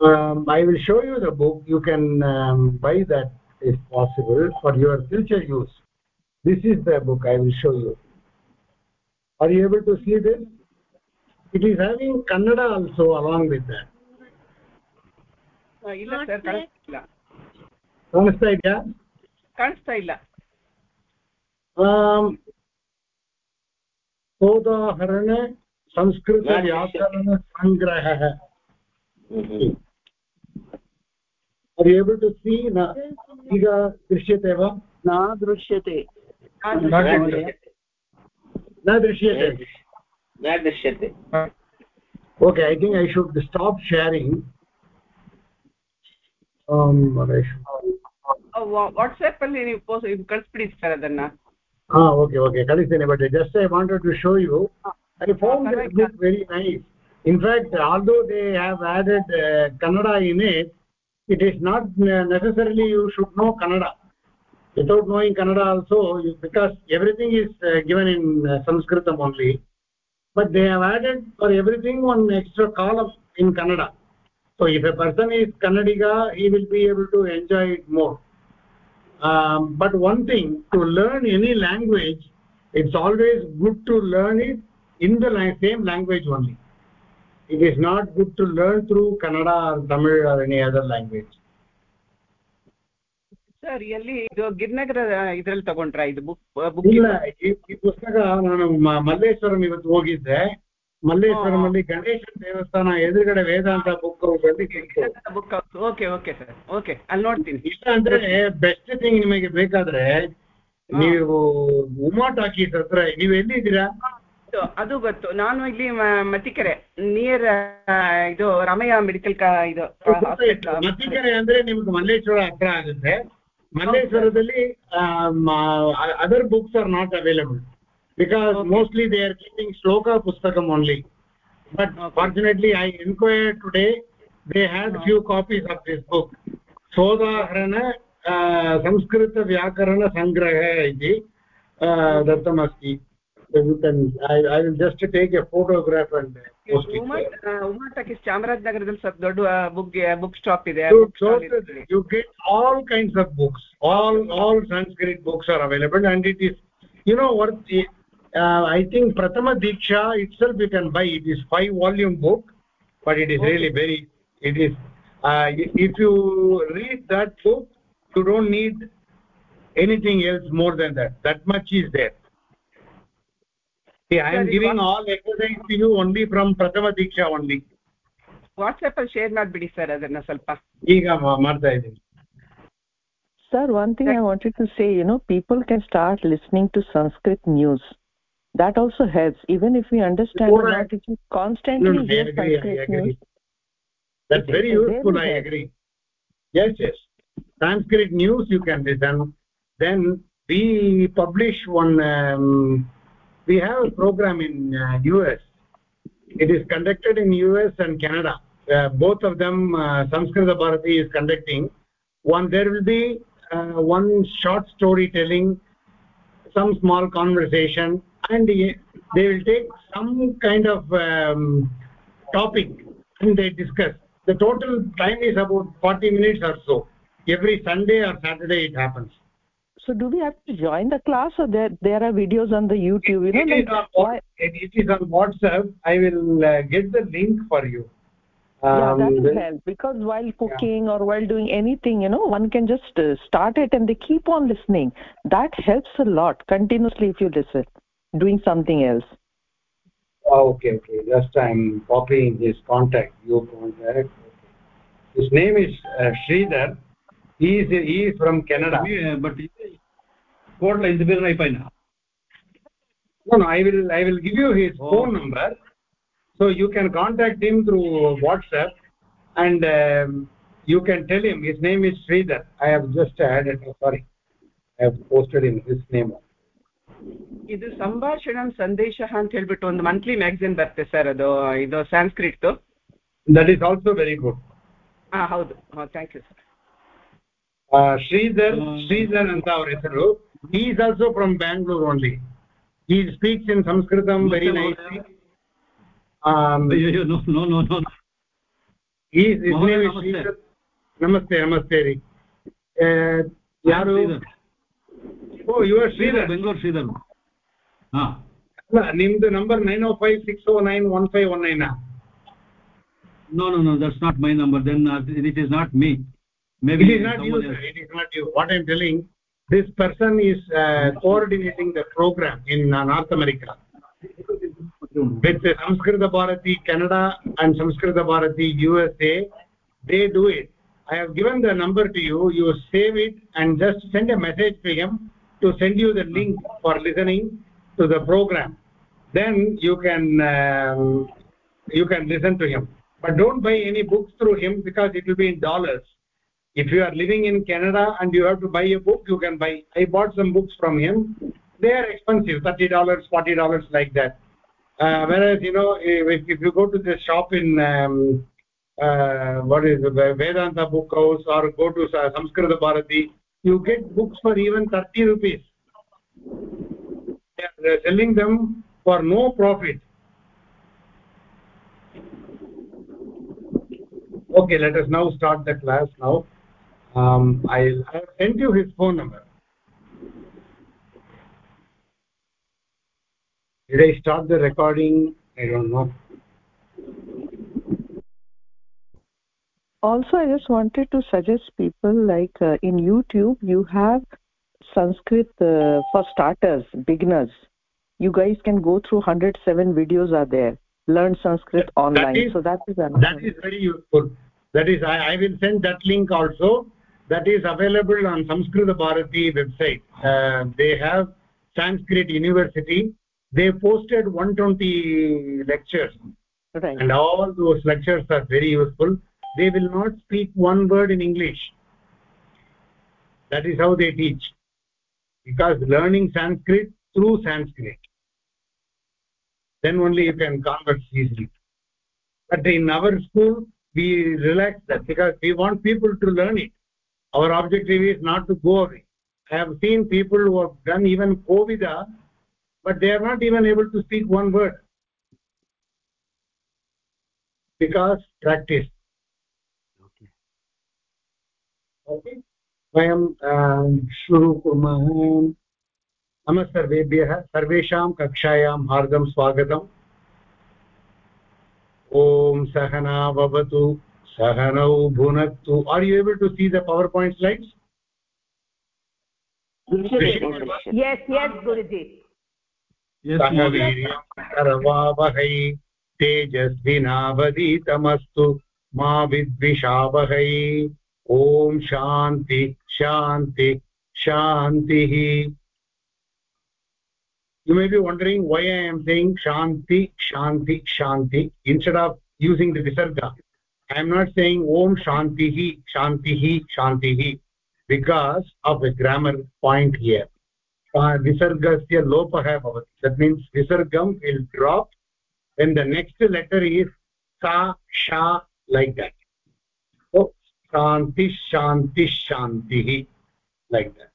um, i will show you the book you can um, buy that if possible for your future use this is the book i will show you are you able to see this it is having kannada also along with that ಇಲ್ಲ sir ಕಾಣಿಸ್ತಿಲ್ಲ ಕಾಣಿಸ್ತಾ ಇದೆಯಾ ಕಾಣಿಸ್ತಾ ಇಲ್ಲ सोदाहरण संस्कृतव्याकरणसङ्ग्रहः दृश्यते वा न दृश्यते न दृश्यते न दृश्यते okay I think I should stop sharing WhatsApp all कल्स्बिडिस्तार अदन्न ಹಾ okay okay ಕಲಿಸ್ತೇನೆ but just I wanted to show in fact although they have added uh, kannada in it it is not necessarily you should know kannada. Without knowing kannada also because everything is uh, given in uh, sanskritam only but they have added for everything one extra column in kannada. So if a person is kannadiga he will be able to enjoy it more. Um, but one thing to learn any language it's always good to learn it in the same language only. It is not good to learn through kannada or tamil or any other language. Sir ಎಲ್ಲಿ ಇದು ಗಿರ್ನಗರ ಇದ್ರಲ್ಲಿ ತಗೊಂಡ್ರ? ಇದು book book ಇಲ್ಲ ಈ ಪುಸ್ತಕ ನಾನು ಮಲ್ಲೇಶ್ವರಂ ಇವತ್ತು ಹೋಗಿದ್ದೆ. ಮಲ್ಲೇಶ್ವರಂ ಅಲ್ಲಿ ಗಣೇಶ ದೇವಸ್ಥಾನ ಎದುರುಗಡೆ Vedanta book book okay okay sir okay ಅಲ್ಲಿ ನೋಡ್ತೀನಿ. ಇಷ್ಟ ಅಂದ್ರೆ ಬೆಸ್ಟ್ ಥಿಂಗ್ ನಿಮಗೆ ಬೇಕಾದ್ರೆ ನೀವು ಉಮಾ ಟಾಕೀಸ್ ಹತ್ರ ನೀವು ಎಲ್ಲಿದ್ದೀರಾ? ಅದು ಗೊತ್ತು ನಾನು ಇಲ್ಲಿ ಮತ್ತಿಕೆರೆ ನಿಯರ್ ಇದು ರಾಮಯ್ಯ ಮೆಡಿಕಲ್ ಇದು ಮತ್ತಿಕೆರೆ ಅಂದ್ರೆ ನಿಮ್ಗೆ ಮಲ್ಲೇಶ್ವರ ಹತ್ರ ಆಗುತ್ತೆ ಮಲ್ಲೇಶ್ವರದಲ್ಲಿ other books are not available because mostly they are keeping shloka pustakam only but fortunately i inquired today they had few copies of this book sodaharana sanskrit vyakarana sangraha iti dattam asti you can I, I will just take a photograph and post it umatak you chamarajnagaradalli sat doddu book book shop ide you get all kinds of books. All all sanskrit books are available and it is you know worth. uh, i think prathama diksha itself you can buy. It is five volume book but it is okay. really very it is uh, if you read that book you don't need anything else more than that. That much is there. see i am Sir, giving you all exercise to you only from prathama diksha only WhatsApp ಅಲ್ಲಿ share ಮಾಡ್ಬಿಡಿ sir ಅದನ್ನ ಸ್ವಲ್ಪ ಈಗ ಮಾ- ಮಾಡ್ತಾ ಇದ್ದೀನಿ Sir, one thing I wanted to say, you know, people can start listening to Sanskrit news. That also helps. Even if we understand or Sure, I- not, if you constantly No, no, I hear agree, I Sanskrit agree. news, That's It- very it useful, really I helps. agree. Yes, yes. Sanskrit news you can listen. Then we publish one, um, we have a program in uh, US. It is conducted in US and Canada. Uh, both of them, uh, Samskrita Bharati is conducting. One, there will be uh, one short storytelling, some small conversation, and they they will take some kind of um, topic and they discuss the total time is about 40 minutes or so every sunday or saturday it happens so do we have to join the class or there there are videos on the YouTube? You know, it, is like on, why? it, it is on whatsapp i will uh, get the link for you yeah, that Um, will then- help because while cooking or while doing anything, you know, one can just uh, start it and they keep on listening. That helps a lot continuously if you listen, doing something else. oh, okay okay just i'm copying his contact your contact his name is uh, Sridhar he is he is from canada but ಕೋಡ್ಲ ಇಂದ ಬೇರೆ ಐಪಾಯ್ನ no no i will i will give you his Oh. phone number so you can contact him through whatsapp and um, you can tell him his name is sridhar i have just added oh, sorry i have posted in his name ಇದು ಸಂಭಾಷಣ ಸಂದೇಶ ಅಂತ ಹೇಳ್ಬಿಟ್ಟು ಒಂದು monthly magazine ಬರುತ್ತೆ sir ಅದು ಇದು Sanskrit that is also very good ಹಾ ಹೌದು thank you sir uh, sridhar Hmm. sridhar anta our hesaru he is also from bangalore only he speaks in sanskritam very nicely um, ಅಯ್ಯೋ no no no no he is his Mahoday, name is namaste. Sridhar. namaste namaste ರೀ ಯಾರು ಓ your Sridhar Sridhar Bengaluru Sridhar ಹಾ ಅಲ್ಲ ನಿಮ್ದು number nine o five six o nine one five one nine no no no that's not my number then uh, it is not me maybe it is not you someone sir. else. it is not you what i'm telling this person is uh, coordinating the program in uh, north america. With uh, samskrita bharati canada and samskrita bharati usa they do it. I have given the number to you. You save it and just send a message to him to send you the link for listening to the program. Then you can um, you can listen to him. But don't buy any books through him because it will be in dollars if you are living in canada and you have to buy a book you can buy. I bought some books from him. They are expensive 30 dollars 40 dollars like that. Uh, whereas you know if, if you go to the shop in um, uh, what is it, vedanta book house or go to Sa- samskrita bharati you get books for even 30 rupees. They are uh, selling them for no profit. Okay let us now start the class now um, i'll i have sent you his phone number. Did i start the recording? I don't know. Also i just wanted to suggest people like uh, in youtube you have sanskrit uh, for starters beginners. You guys can go through 107 videos are there. Learn sanskrit That- online. that is- so that is another that is very useful. That is I, I will send that link also that is available on Sanskrit bharati website. Uh, they have sanskrit university. They posted 120 lectures. Right. And all those lectures are very useful. They will not speak one word in english. That is how they teach. Because learning sanskrit through sanskrit. Then only you can converse easily. But in our school we relax that because we want people to learn it our objective is not to go away i have seen people who have done even covida but they are not even able to speak one word because practice okay वयं शुरु कुर्मः नमः सर्वेभ्यः सर्वेषां कक्षायां हार्दं स्वागतम् ॐ सहना भवतु भुनक्तु are you able to see the PowerPoint slides yes yes guruji yes करवावहै तेजस्विनावधीतमस्तु मा विद्विषावहै ॐ शान्ति शान्ति शान्तिः you may be wondering why i am saying shanti shanti shanti instead of using the visarga i am not saying om shantihi shantihi shantihi because of a grammar point here. Uh, visargasya lopah bhavati. That means visargam will drop when the next letter is sa sha like that. So shanti shanti shantihi like that.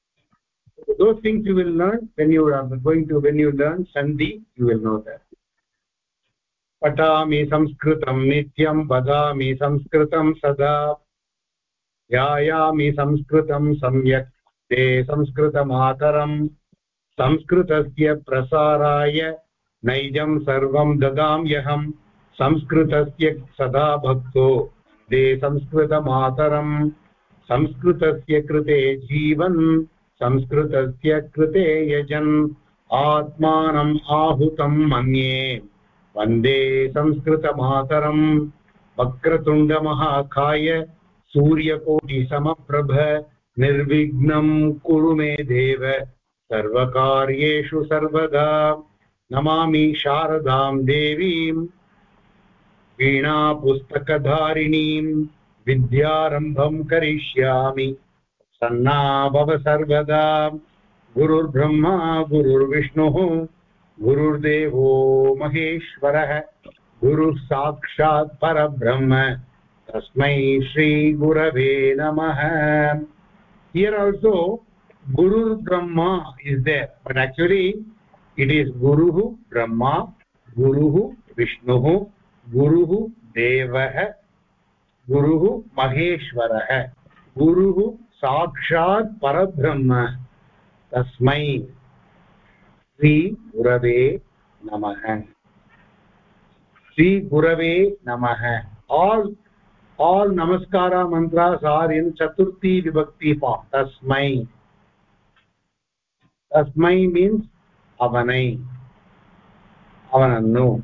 Those things you will learn when you are going to when you learn sandhi you will know that पठामि संस्कृतं नित्यं वदामि संस्कृतं सदा। ध्यायामि संस्कृतं सम्यक्। ते संस्कृतमातरम् संस्कृतस्य प्रसाराय नैजं सर्वं ददाम्यहम् संस्कृतस्य सदा भक्तो। ते संस्कृतमातरम् संस्कृतस्य कृते जीवन्। संस्कृतस्य कृते यजन्। आत्मानम् आहुतं मन्ये। वंदे संस्कृतमातरम्। वक्रतुण्डमहाकाय सूर्यकोटिसमप्रभ। निर्विघ्नं कुरु मे देव। सर्वकार्येषु सर्वदा। नमामि शारदां देवीम्। वीणापुस्तकधारिणीं विद्यारम्भं करिष्यामि। सन्ना भव सर्वदा। गुरुर्ब्रह्मा, गुरुर्विष्णुः। गुरुर्देवो महेश्वरः गुरुसाक्षात् परब्रह्म। तस्मै श्रीगुरवे नमः। Here also गुरुर्ब्रह्म is there but it it is गुरुः ब्रह्मा, गुरुः विष्णुः, गुरुः देवः, गुरुः महेश्वरः, गुरुः साक्षात् परब्रह्म। तस्मै श्रीगुरवे नमः। श्रीगुरवे नमः। आल् आल् नमस्कार मंत्र आर् इन् चतुर्थी विभक्ति पा तस्मै। तस्मै मीन्स् अवनै। अवनन्नु।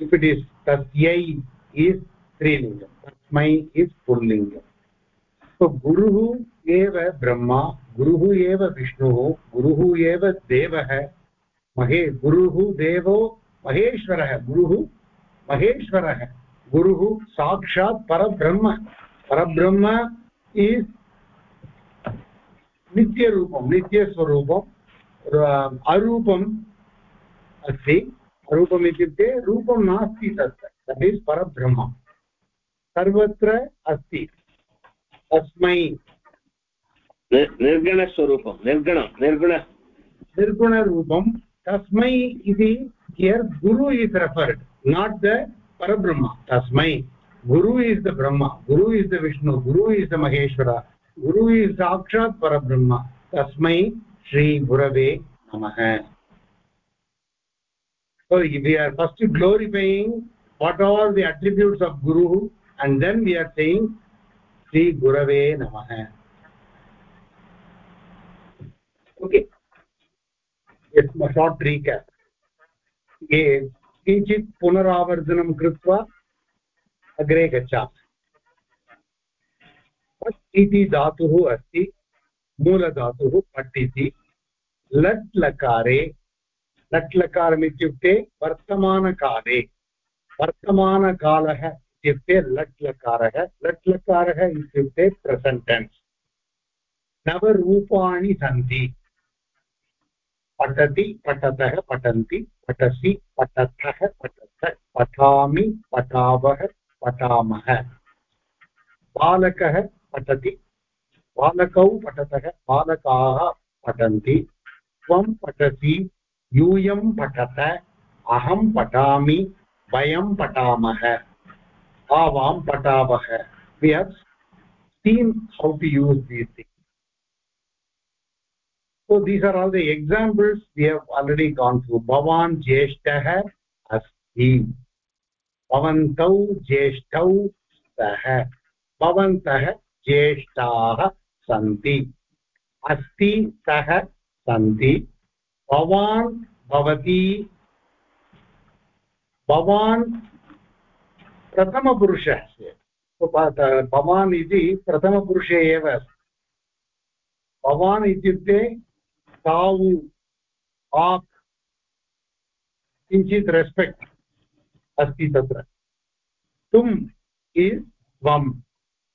इफ् इट् इस् तस्यै इस् स्त्रीलिङ्गम् तस्मै इस् पुल्लिङ्गम् तो eva brahma गुरुः एव विष्णुः, गुरुः एव देवः। महे, गुरुः देवो महेश्वरः, गुरुः महेश्वरः, गुरुः साक्षात् परब्रह्म। परब्रह्म इस् नित्यरूपं नित्यस्वरूपम् अरूपम् अस्ति। अरूपम् इत्युक्ते रूपं नास्ति तत्र। दट् इस् परब्रह्म। सर्वत्र अस्ति। तस्मै निर्गणस्वरूपं निर्गणं निर्गुण निर्गुणरूपं तस्मै इति here Guru is referred not the परब्रह्म, तस्मै। गुरु is the Brahma, Guru is the Vishnu, Guru is the Maheshwar, Guru is साक्षात् परब्रह्म, तस्मै श्रीगुरवे नमः। So, we are first glorifying what are the attributes of guru, and then we are saying sri gurave namah okay. Yes short recap. कृत्वा अग्रे गच्छामः। पट् इति धातुः अस्ति, मूलधातुः पट् इति लट् लकारे लट् लकारम् इत्युक्ते वर्तमानकाले, वर्तमानकालः इत्युक्ते लट् लकारः लट् लकारः इत्युक्ते नवरूपाणि सन्ति। पठति, पठतः पठन्ति, पठसि, पठतः पठथ पठामि, पठावः, पठामः। बालकः पठति, बालकौ पठतः, बालकाः पठन्ति। त्वं पठसि, यूयं पठत, अहं पठामि, वयं पठामः। आवां पठावः। We have seen how to use this thing so these are all the examples we have already gone through bhavan jeshtah asti bhavantau jeshtau sah bhavantah jeshtah santi asti sah santi bhavan bhavati भवान् प्रथमपुरुषः भवान् इति प्रथमपुरुषे एव अस्ति भवान् इत्युक्ते तावु आप् किञ्चित् respect अस्ति तत्र. तुम् इस् त्वम्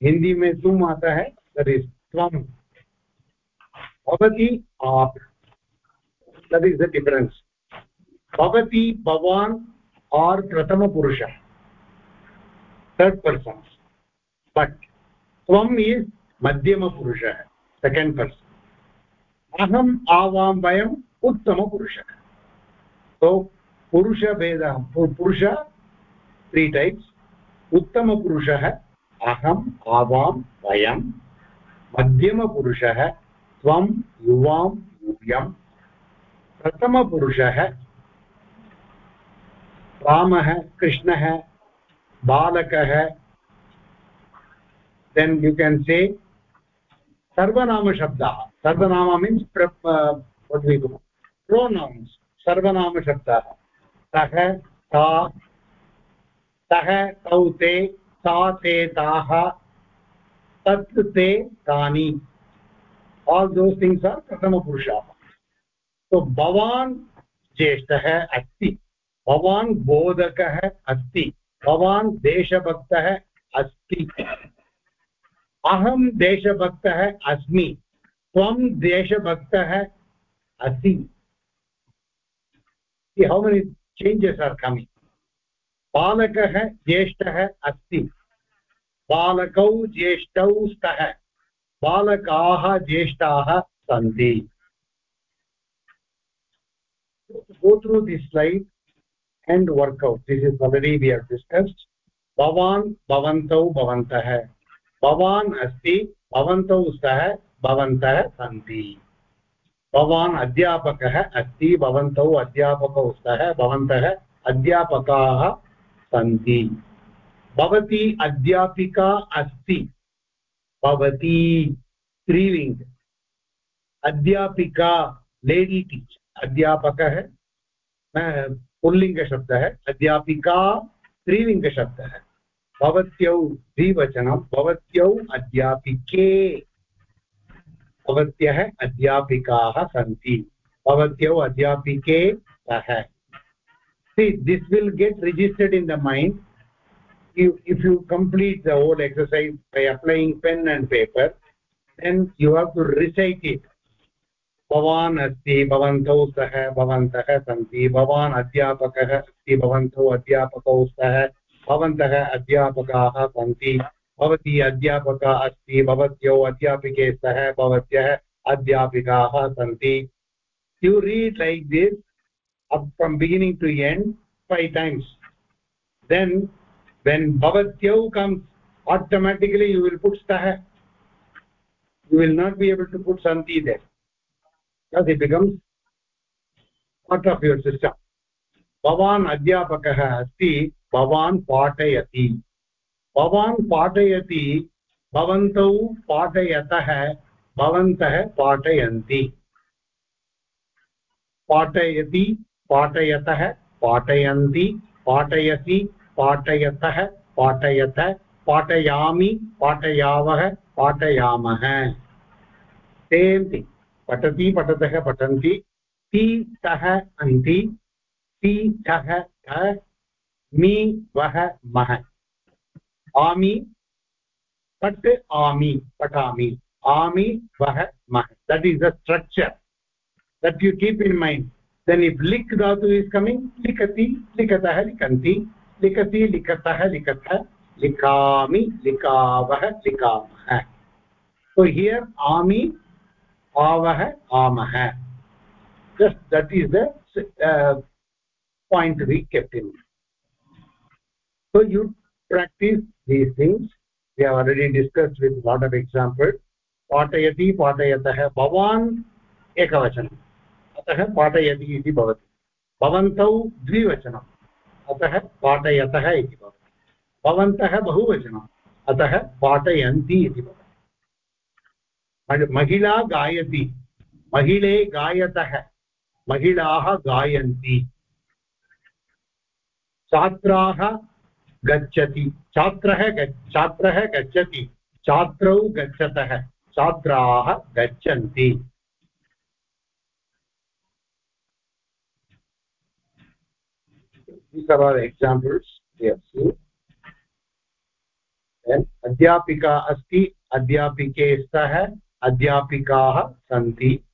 हिंदी में तुम आता है दट् इस् त्वम् भवति आप्. दट् इस् द डिफरेन्स् भवति भवान् आर् प्रथमपुरुषः थर्ड् पर्सन् बट् त्वम् इस् मध्यमपुरुषः सेकेण्ड् पर्सन् अहम् आवां वयम् उत्तमपुरुषः। सो पुरुषभेदः पुरुष त्री टैप्स् उत्तमपुरुषः, अहम् आवां वयं मध्यमपुरुषः, त्वं युवां यूयं प्रथमपुरुषः, रामः, कृष्णः, बालकः। देन् यु केन् से सर्वनाम मीन्स् प्रोनौन्स् सर्वनामशब्दाः। सः सा सः तौ ते सा ते ताः तत् ते तानि आल् दोस् थिङ्ग्स् आर् प्रथमपुरुषाः सो अस्ति। भवान् बोधकः अस्ति। अस्ति। अहं देशभक्तः अस्मि, त्वं देशभक्तः असि। How many changes are coming बालकः ज्येष्ठः अस्ति। बालकौ ज्येष्ठौ स्तः। बालकाः ज्येष्ठाः सन्ति। Go through this slide and work out. This is already we have discussed. भवान् भवन्तौ भवन्तः। भवान् अस्ति, भवन्तौ स्तः भवन्तः सन्ति। भवान् अध्यापकः अस्ति, भवन्तौ अध्यापकौ स्तः भवन्तः अध्यापकाः सन्ति। भवती अध्यापिका अस्ति। भवती स्त्रीलिङ्ग्। अध्यापिका लेडी टीचर्। अध्यापकः पुल्लिङ्गशब्दः। अध्यापिका स्त्रीलिङ्गशब्दः। भवत्यौ द्विवचनं भवत्यौ अध्यापिके भवत्यः अध्यापिकाः सन्ति भवत्यौ अध्यापिके सः see this will get registered in the mind you, if you complete the whole exercise by applying pen and paper then you have to recite it भवान् अस्ति भवन्तौ स्तः भवन्तः सन्ति भवान् अध्यापकः अस्ति भवन्तौ अध्यापकौ स्तः भवन्तः अध्यापकाः सन्ति। भवती अध्यापका अस्ति, भवत्यौ अध्यापिके सह भवत्यः अध्यापिकाः सन्ति। You read like this up from beginning to end five times then then भवत्यौ comes automatically you will put स्तः you will not be able to put सन्ति that becomes part of your system भवान् अध्यापकः अस्ति, भवान् पाठयति। भवान् पाठयति, भवन्तौ पाठयतः, भवन्तः पाठयन्ति। पाठयति, पाठयतः, पाठयन्ति, पाठयसि, पाठयतः, पाठयत, पाठयामि, पाठयावः, पाठयामः। सेम् पठति, पठतः, पठन्ति। ति, तः, अन्ति। ति ठः ठ मि वः मः आमि पट् आमि पठामि आमि वः मः that is the structure that you keep in mind if lik dhatu is coming likati likatah likanti likati likatah likatha likami likavah likamah so here ami avah amah just that is the uh, point to be kept in. So you practice these things. We have already discussed with lot of examples पाठयति पाठयतः भवान् एकवचनं अतः पाठयति इति भवति भवन्तौ द्विवचनम् अतः पाठयतः इति भवति भवन्तः बहुवचनम् अतः पाठयन्ति इति भवति महिला गायति महिले गायतः महिलाः गायन्ति छात्राः गच्छति। छात्रः छात्रः गच्छति। छात्रौ गच्छतः। छात्राः गच्छन्ति। Then अध्यापिका अस्ति अध्यापिके स्तः अध्यापिकाः सन्ति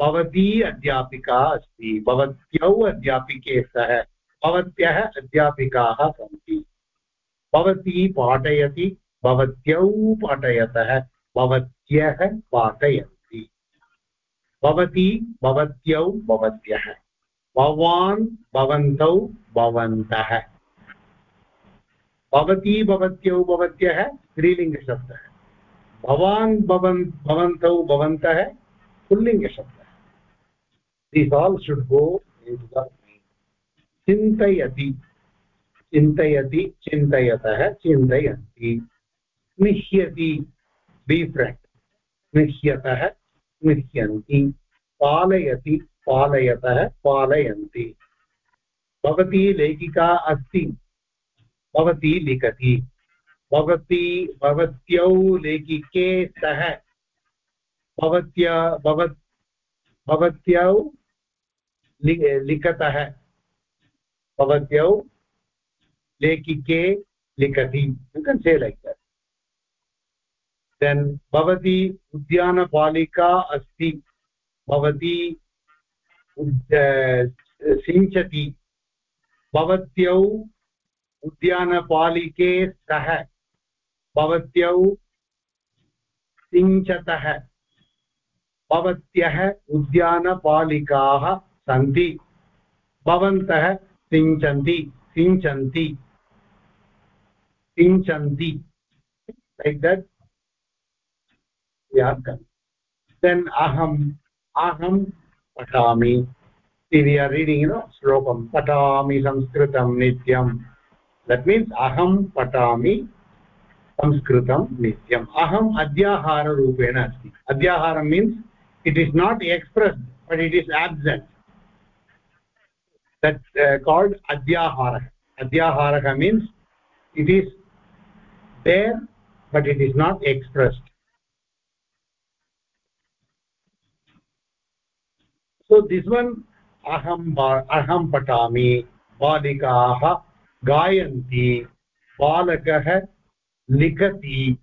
भवती अध्यापिका अस्ति भवत्यौ अध्यापिके स्तः भवत्यः अध्यापिकाः सन्ति। भवती पाठयति, भवत्यौ पाठयतः, भवत्यः पाठयन्ति। भवती भवत्यौ भवत्यः, भवान् भवन्तौ भवन्तः। भवती भवत्यौ भवत्यः, स्त्रीलिङ्गशब्दः। भवान् भवन् भवन्तौ भवन्तः, पुल्लिङ्गशब्दः। दीस् आल् शुड् गो चिन्तयति। चिन्तयति, चिन्तयतः चिन्तयन्ति। स्निह्यति बी फ्रेण्ड् स्निह्यतः स्निह्यन्ति पालयति, पालयतः पालयन्ति। भवती लेखिका अस्ति। भवती लिखति। भवती, भवत्यौ लेखिके स्तः भवत्या, भवत्, भवत्यौ लिखतः। भवत्यौ लेखिके लिखति। You can say like that. Then भवती उद्यानपालिका अस्ति। भवती सिञ्चति। भवत्यौ उद्यानपालिके स्तः भवत्यौ सिञ्चतः। भवत्यः उद्यानपालिकाः सन्ति। भवन्तः सिञ्चन्ति सिञ्चन्ति aham aham patami see we are reading you know slokam patami sanskritam nityam that means aham patami संस्कृतं नित्यम् अहम् अद्याहाररूपेण अस्ति अद्याहारं means it is not expressed but it is absent that uh, called adhyahara adhyahara means it is there but it is not expressed so this one aham aham patami balikaah gayanti balakah लिखति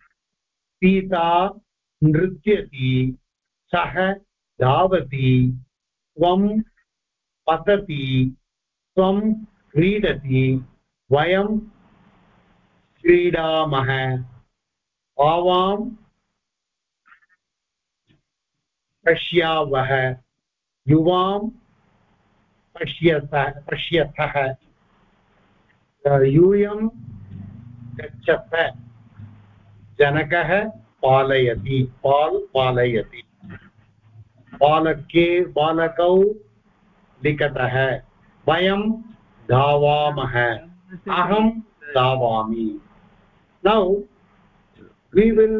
सीता नृत्यति सः धावति त्वं पतति त्वं क्रीडति, वयं क्रीडामः। आवां पश्यावः, युवां पश्यत, पश्यतः। यूयं गच्छत, जनकः पालयति, पाल् पालयति। बालके, बालकौ लिखतः। वयं धावामः। अहं धावामि। Now we will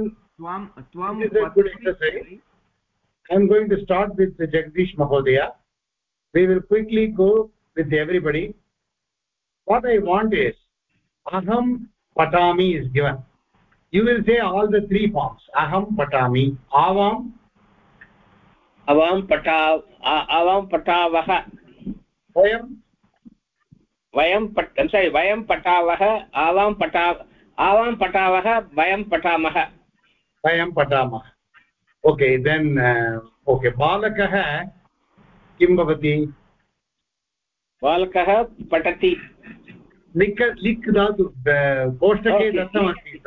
I'm going to start with Jagdish महोदय we will quickly go with everybody what I want is अहं पठामि is given you will say all the three forms अहं पठामि आवाम् अवां पठा अवां पठावः vayam वयं पठ सारि वयं पठावः आवां पठा आवां पठावः वयं पठामः। patama okay then uh, okay balakah किं भवति? बालकः पठति। लिक् लिक् धातु कोष्टके दत्तमस्ति।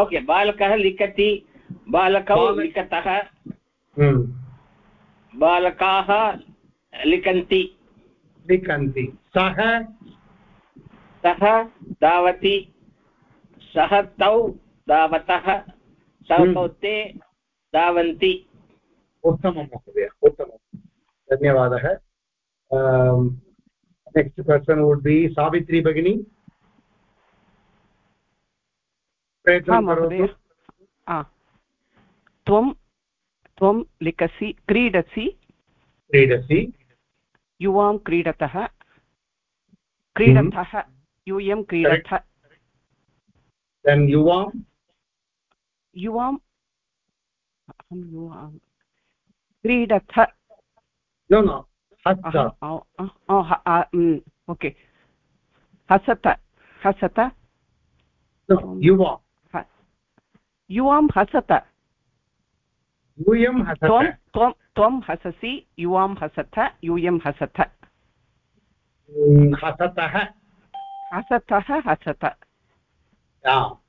ओके बालकः लिखति बालकौ बालक- लिखतः। हम्म, बालकाः लिखन्ति। लिखन्ति सः? सः धावति। सः तौ धावतः। सौ हम्म। तौ ते धावन्ति। उत्तमं महोदय उत्तमं। धन्यवादः। Next person would be Savitri भगिनी त्वं त्वं लिखसि क्रीडसि। क्रीडसि। युवां क्रीडतः क्रीडतः यूयं क्रीडथ युवां? युवां क्रीडथ। ओके। हसत हसत। युवां। युवां हसत। यूयं हसत। त्वं त्वं हससि युवां हसथ यूयं हसथ। हसतः। हसतः हसत।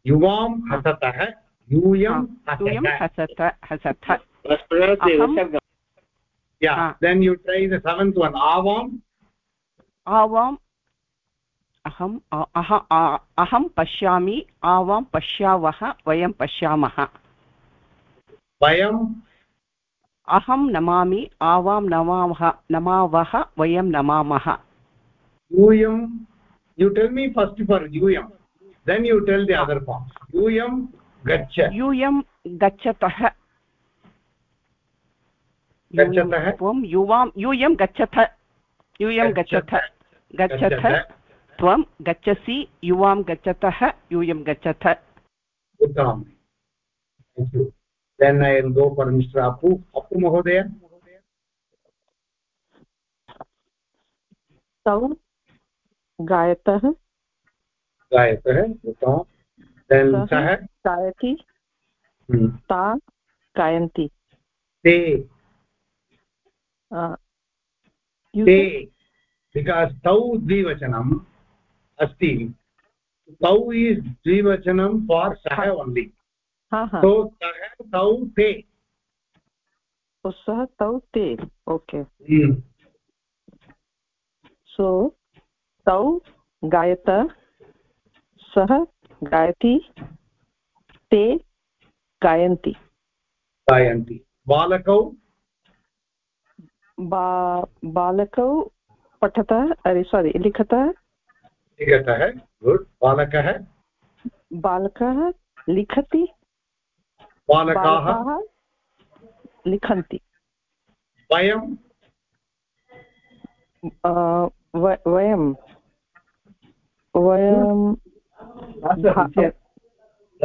युवां हसतः यूयं यूयं हसत। हसत हसथ। then you try the seventh one. avam आवाम् अहम् अह पश्यामि आवां पश्यावः वयं पश्यामः। vayam अहं नमामि आवां नमामः नमावः वयं नमामः। यूयं you tell me first for यूयं then you tell the other forms यूयं gaccha यूयं गच्छतः? त्वं युवां यूयं गच्छथ। यूयं गच्छथ। गच्छथ। त्वं गच्छसि युवां गच्छतः यूयं गच्छथ। उत्तमं then i will go for mr apu apu mahodaya तौ गायतः गायतः उत्तमं then गायति हम्म, ता गायन्ति ते Uh, ते said- because तौ द्विवचनम् अस्ति तौ is द्विवचनं for सः only हा हा तौ ते तो सः तौ ते ओके। हम्म, सो तौ गायत सः गायति ते गायन्ति गायन्ति बालकौ बा बालकौ पठतः अरे सोरि लिखतः। लिखतः गुड्। बालकः? बालकः लिखति बालकाः लिखन्ति। वयं? वयं। वयं धा-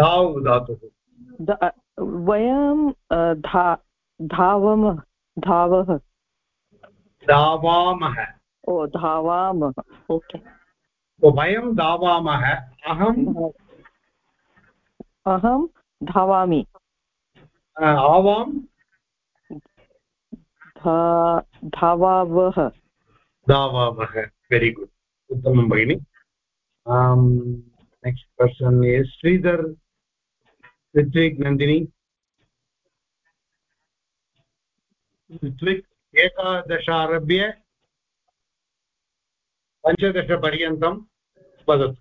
धाव् धातुः। वयं धा धावमः धावः। धावामः। ओ धावामः। ओके। वयं धावामः। अहं अहं धावामि। आवां धावावः धावावः वेरि गुड् उत्तमं भगिनि। Next person is Sridhar Ritvik Nandini. Ritvik एकादश आरभ्य पञ्चदशपर्यन्तं वदतु।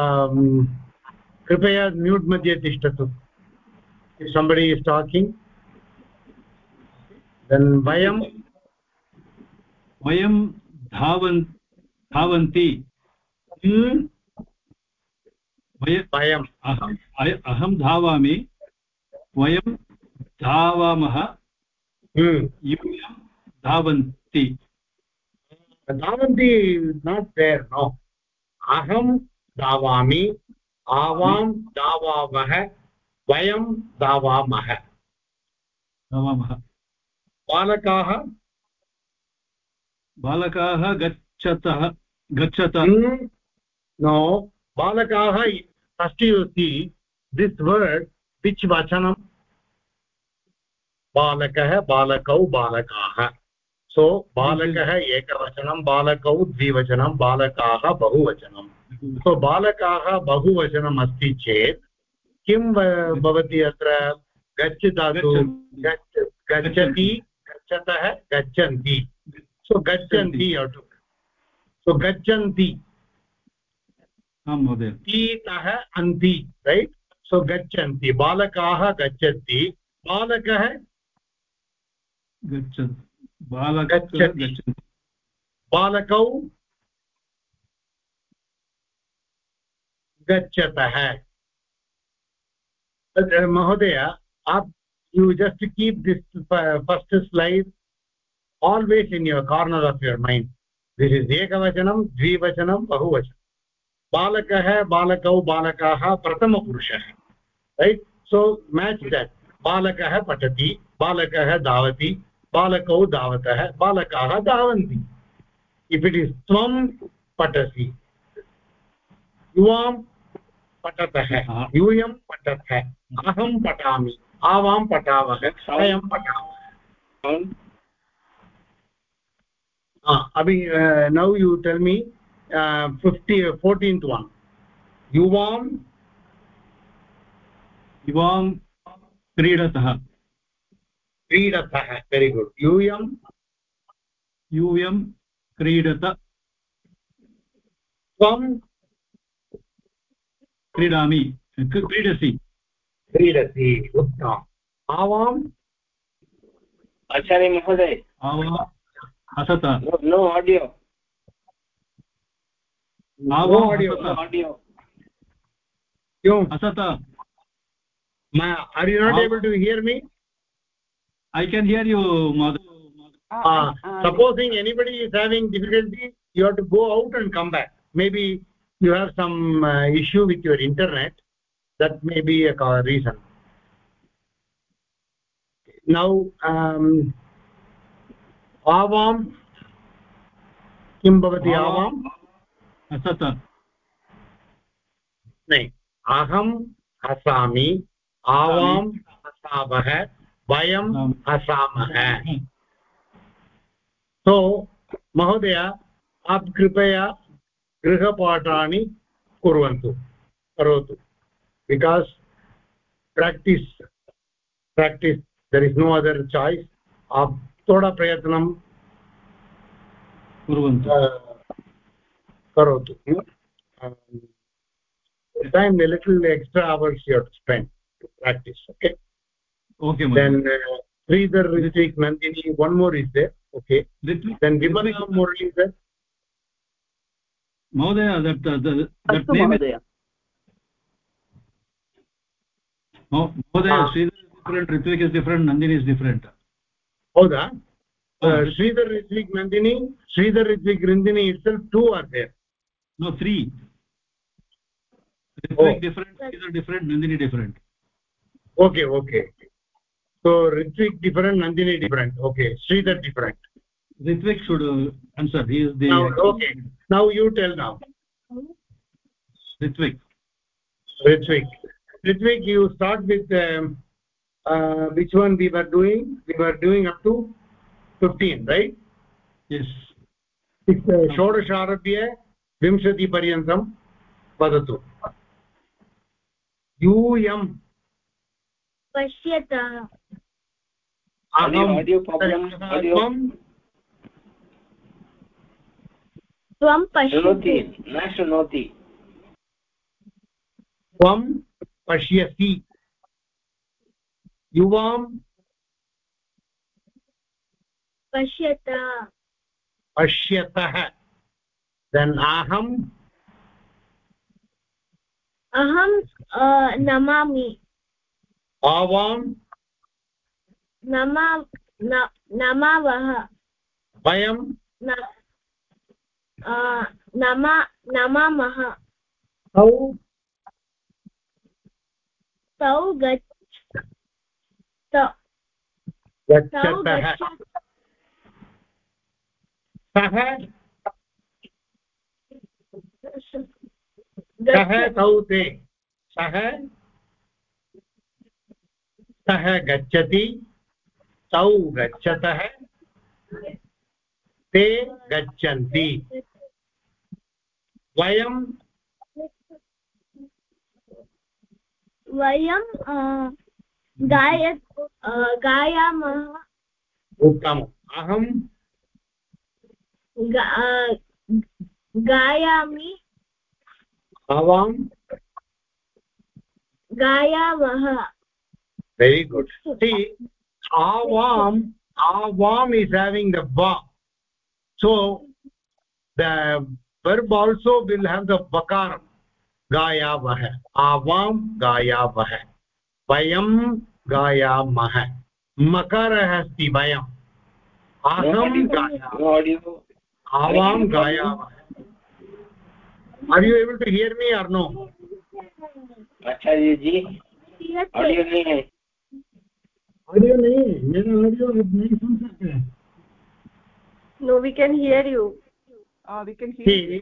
Um, कृपया म्यूट् मध्ये तिष्ठतु. सम्बडि इस् टाकिङ्ग् देन् वयं वयं धावन् धावन्ति. अहं धावामि. वयं धावामः. Hmm. धावन्ति. धावन्ति नाट् देर् नो अहं धावामि आवां धावामः वयं धावामः धावामः बालकाः? बालकाः गच्छतः गच्छत। no बालकाः दिस् वर्ड् वचनं? बालकः बालकौ बालकाः। सो बालकः एकवचनं बालकौ द्विवचनं बालकाः बहुवचनं। सो बालकाः बहुवचनम् अस्ति चेत् किं भवति अत्र? गच्छ धातु गच्छ गच्छति गच्छतः गच्छन्ति। सो गच्छन्ति सो गच्छन्ति। आं महोदय। तीतः अन्ति रैट् सो गच्छन्ति। बालकाः गच्छन्ति। बालकः? गच्छ गच्छन्ति। बालकौ गच्छतः। महोदय, आप् you just keep this first slide always in your corner of your mind this is एकवचनं द्विवचनं बहुवचनं बालकः, बालकौ, बालकाः, प्रथमपुरुषः। रैट् सो मेच् देट् बालकः पठति, बालकः धावति, बालकौ धावतः, बालकाः धावन्ति। इफ् इट् इस् त्वं पठसि। युवां पठतः हा। यूयं पठतः अहं पठामि आवां पठावः वयं पठामः। now you tell me uh, 50 14th one. yuvam युवां क्रीडतः। क्रीडतः very good. यूयं यूयं क्रीडत त्वं क्रीडामि क्- क्रीडसि क्रीडति उत्तमम् आवां आचार्य महोदय आवा नो आडियो आवा क्यों are you not Av- able to hear me I can hear you uh, supposing anybody is having difficulty you have to go out and come back maybe you have some uh, issue with your internet that may be a reason now um आवां किं भवति आवाम् असत नहीं अहम् हसामि आवाम् हसामः वयम् हसामः तो महोदय आप कृपया गृहपाठानि कुर्वन्तु करोतु because practice practice there is no other choice थोडा प्रयत्नं कुर्वन्तु करोतु time a little extra hours you have to spend to practice okay okay then uh, Sridhar Ritvik Nandini one more is there okay Ritvik, then Vimala Murali is there महोदय महोदय। Sridhar is different Ritvik is different Nandini is different Hoda Sridhar Ritvik Nandini Sridhar Ritvik Nandini it sell two are there no three different Sridhar different Nandini different okay okay so Ritvik different Nandini different okay Sridhar different Ritvik should answer okay now you tell now Ritvik Ritvik Ritvik you start with um, uh, which one we were doing we were doing up to 15 right yes षोडशारभ्य विंशतिपर्यन्तं वदतु यूयं पश्यतः त्वं पश्यति। न शृणोति त्वं पश्यसि युवां पश्यतः। पश्यतः। देन् अहं अहं नमामि। आवां नमा नमावः। वयं न- नमा नमामः तौ तौ गच्छ गच्छतः सः सः तौ ते सः सः गच्छति तौ गच्छतः ते गच्छन्ति वयं वयं अ, गाय अ, गायामः उत्तमम् अहं गा- अ, गायामि आवां गायामः very good see avam avam is having the va so the verb also will have the vakaram gayavah avam gayavah vayam gayamah makarah asti vayam aham audio audio avam gayamah are you able to hear me or no जी audio नहीं है audio नहीं मेरा audio नहीं सुन सकते हैं no we can hear you uh, we can hear See, you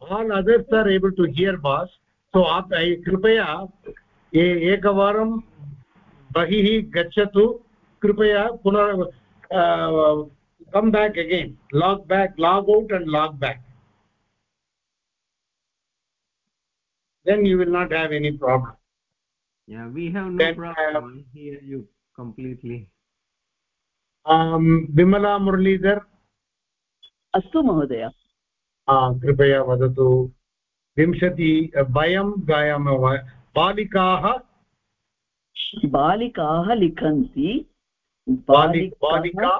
all others are able to hear boss so आप कृपया ए- एकवारं बहिः गच्छतु कृपया पुनः come back again log back log out and log back then you will not have any problem Yeah, we have no Then, problem. uh, we hear you completely. um, Vimala Muralidhar अस्तु महोदय। कृपया वदतु। विंशति वयं गायामः वा? बालिकाः? बालिकाः लिखन्ति। बालिकाः बालिका?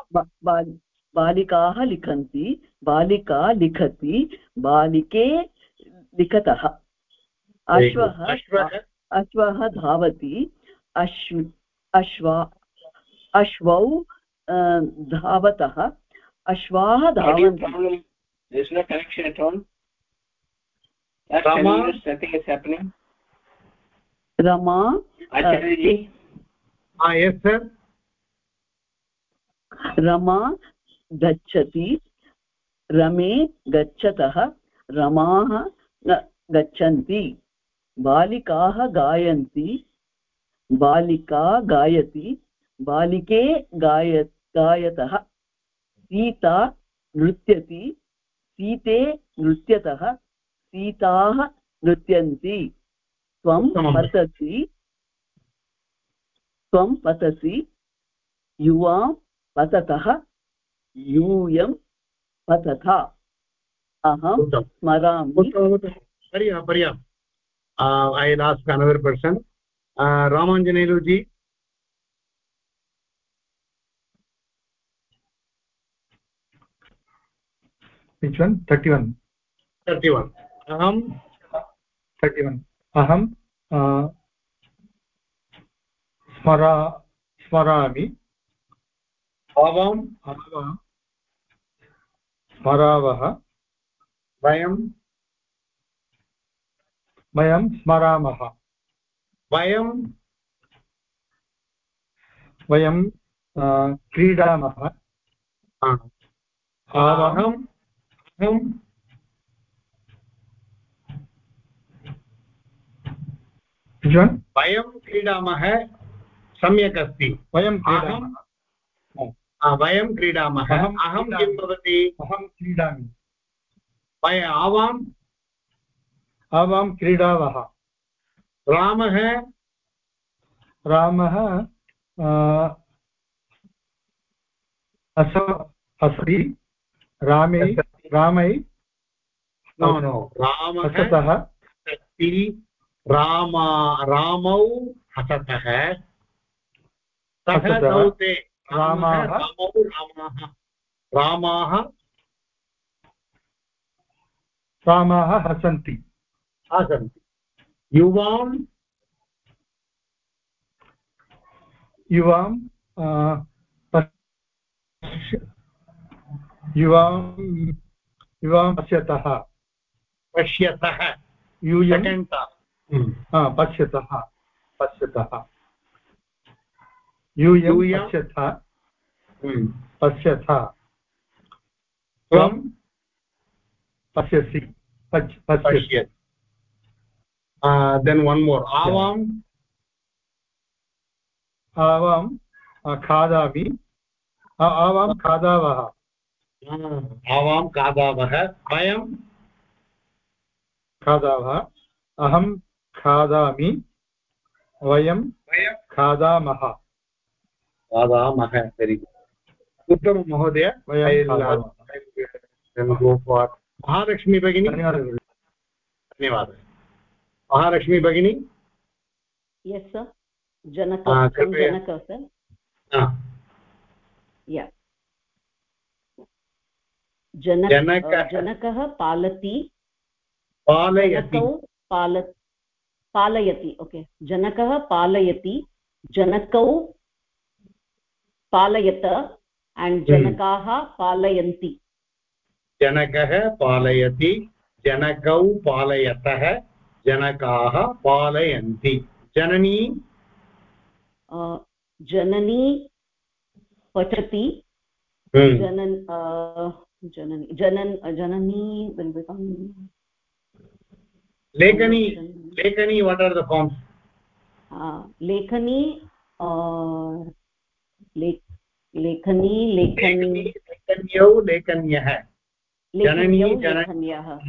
बालिकाः लिखन्ति। बालिका लिखति। बालिके लिखतः। अश्वः अश्वः? धावति। अश्व अश्वा अश्वौ धावतः। अश्वाः धावन्ति। रमा रमा गच्छति रमे गच्छतः रमाः गच्छन्ति बालिकाः गायन्ति बालिका गायति बालिके गाय गायतः सीता नृत्यति सीते नृत्यतः सीताः नृत्यन्ति। त्वं। पतसि त्वं पतसि युवां पततः यूयं पतथ। अहं स्मरामि। पर्याप्तं पर्याप्तं I last another person Ramanjaneluji which one? 31 thirty one अहं? 31 अहं uh, स्मरा स्मरामि। आवाम् आवां स्मरावः। वयं। वयं स्मरामः। वयं। वयं क्रीडामः। अहं। Which one वयं क्रीडामः सम्यक् अस्ति वयं क्रीडामः वयं क्रीडामः अहं। किं भवति अहं क्रीडामि वय आवां आवां क्रीडावः रामः रामः uh, हस रामे रामै नो नो रामः हसतः। रामा रामौ हसतः। रामः रामाः। हसन्ति। हसन्ति। युवां युवां युवां पश्यतः पश्यतः। यूयं। सेकेण्ड् पश्यतः। पश्यतः। यूयं पश्यथ पश्यथ त्वं। पश्यसि। पश् पश्यसि। पश्य देन् वन् मोर् आवां। आवां खादामि। आवां खादावः। आवां खादावः वयं खादावः। अहं खादामि वयं वयं खादामः। खादामः वेरि गुड् उत्तमं महोदय महालक्ष्मी भगिनी। धन्यवादः। धन्यवादः। महालक्ष्मी भगिनी। Yes sir. janak Ah, from कृपया। janak sir हा, yeah जनक जनकः। जनकः पालति पालयति। जनकौ पाल पालयति ओके। जनकः पालयति जनकौ पालयत एण्ड् जनकाः पालयन्ति। जनकः पालयति जनकौ पालयतः जनकाः पालयन्ति। जननी? जननी पठति। हम्म, जनन जननी जनन जननी will become लेखनी लेखनी what are the forms uh, लेखनी ले, लेखनी लेखनी। लेखन्यौ लेखन्यः। जननी लेखन्यौ। जन- लेखन्यः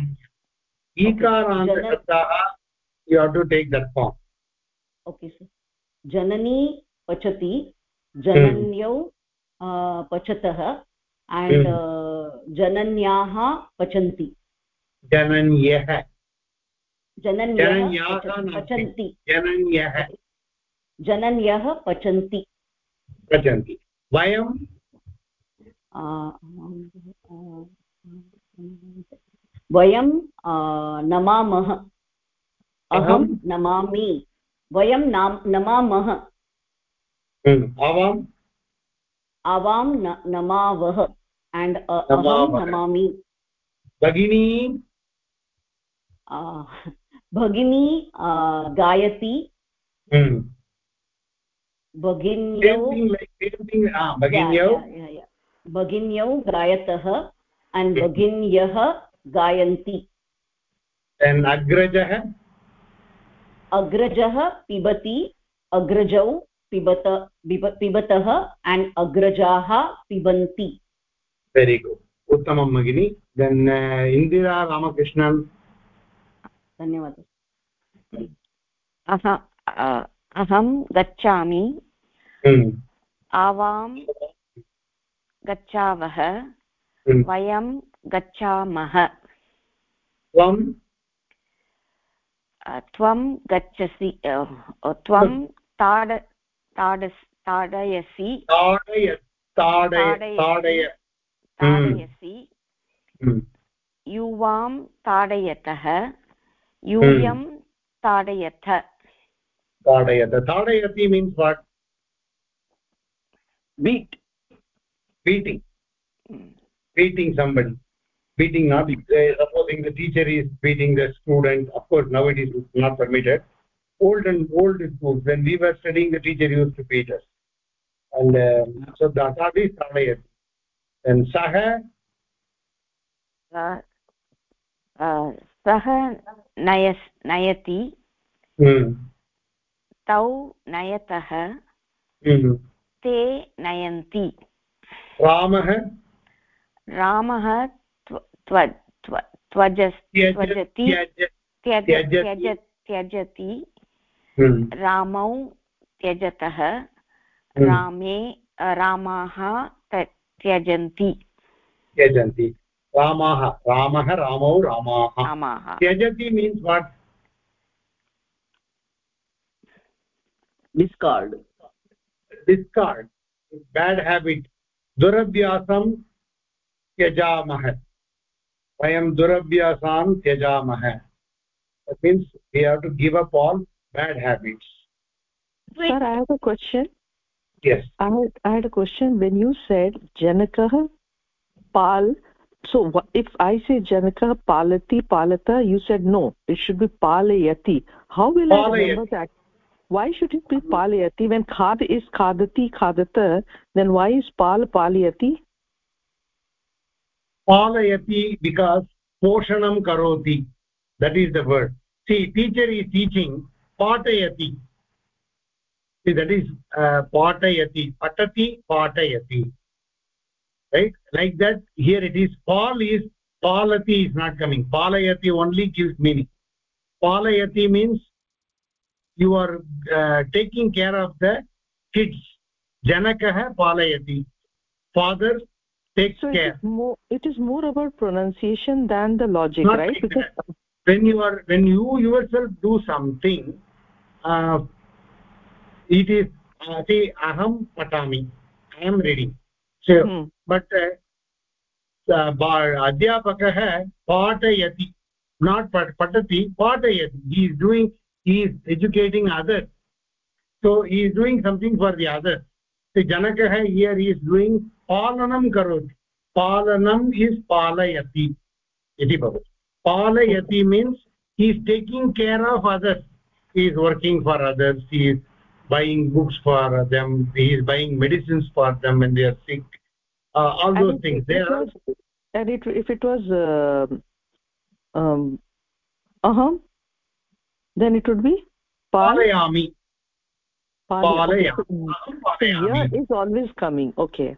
ईकारान्तशब्दाः you have to take that form okay sir जननी पचति। जनन्यौ पचतः। एण्ड् जनन्याः पचन्ति। जनन्यः। जनन्यः जनन्याः नास्ति। पचन्ति। जनन्यः। जनन्यः पचन्ति। पचन्ति। वयं? वयं नमामः। अहं? नमामि। वयं नाम नमामः। हम्म, आवां? नमावः। एण्ड् अहं नमावः। नमामि भगिनी अ, भगिनी अ, गायति हम्म, भगिन्यौ same thing like same thing. Ah भगिन्यौ या, या, या, या. भगिन्यौ गायतः एण्ड् भगिन्यः गायन्ति then पिबन्ति वेरि गुड् उत्तमं भगिनि देन् इन्दिरा रामकृष्णन् धन्यवादः अहं गच्छामि आवां गच्छावः। वयं गच्छामः त्वं त्वं गच्छसि त्वं ताड ताडस् ताडयसि ताडय ताडय ताडय- ताडय ताडयसि हम्म, युवां ताडयतः यूयं ताडयथ ताडयत ताडयति means what beat beating beating somebody beating not uh, supposing the teacher is beating the student of course now it is not permitted old and old schools when we were studying the teacher used to beat us and um, so that that is talayat and saha? अ, सः नयस् नयति तौ नयतः. ते नयन्ति ramah रामः त्वजस् त्वजति त्यज त्यज त्यजति। त्यज रामौ त्यजतः. रामे रामाः त्यजन्ति। त्यजन्ति। रामाः रामः रामौ रामाः। रामाः। त्यजति means what discard discard bad habit दुरभ्यासं त्यजामः वयं दुरभ्यासान् त्यजामः means we have to give up all bad habits question yes I had, I had a question when you said janakah pal so wha- if i say janakah palati palata you said no it should be palayati how will palayati. i remember that why should it be palayati when khad is khadati khadata then why is pal palayati palayati because poshanam karoti that is the word see teacher is teaching patayati that is uh, patayati patati patayati. Right? Like that here it is pal is palati is not coming. Palayati only gives meaning. Palayati means you are uh, taking care of the kids. Janakah palayati. Father takes so care. is more it is more about pronunciation than the logic Not right? like because that. when you are when you yourself do something uh, इति अति अहं पठामि। I am ready but अध्यापकः पाठयति not पठ पठति पाठयति। He is doing he is educating other so he is doing something for the other जनकः हियर् ही इस् डूङ्ग् पालनं करोति पालनम् इस् पालयति इति भवति पालयति means he is taking care of others he is working for others he is buying books for them he is buying medicines for them when they are sick. Uh, all And those things it- they it are was, and it if it was uh, um uh-huh then it would be pal? Palayami. Palayami so, aham so palayami. Here is always coming. Okay.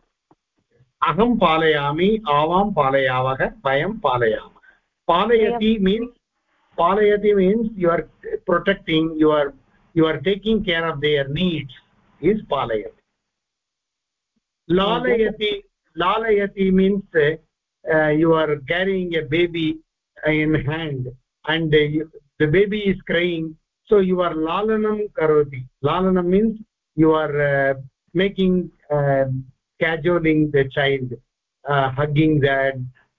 Aham palayami avam palayavah vayam palayamah palayati means palayati means you are protecting you are you are taking care of their needs is palayati. Lalayati lalayati means uh, you are carrying a baby in hand and uh, you, the baby is crying. So you are lalanam karoti. Lalanam means you are uh, making uh, cajoling the child uh, hugging that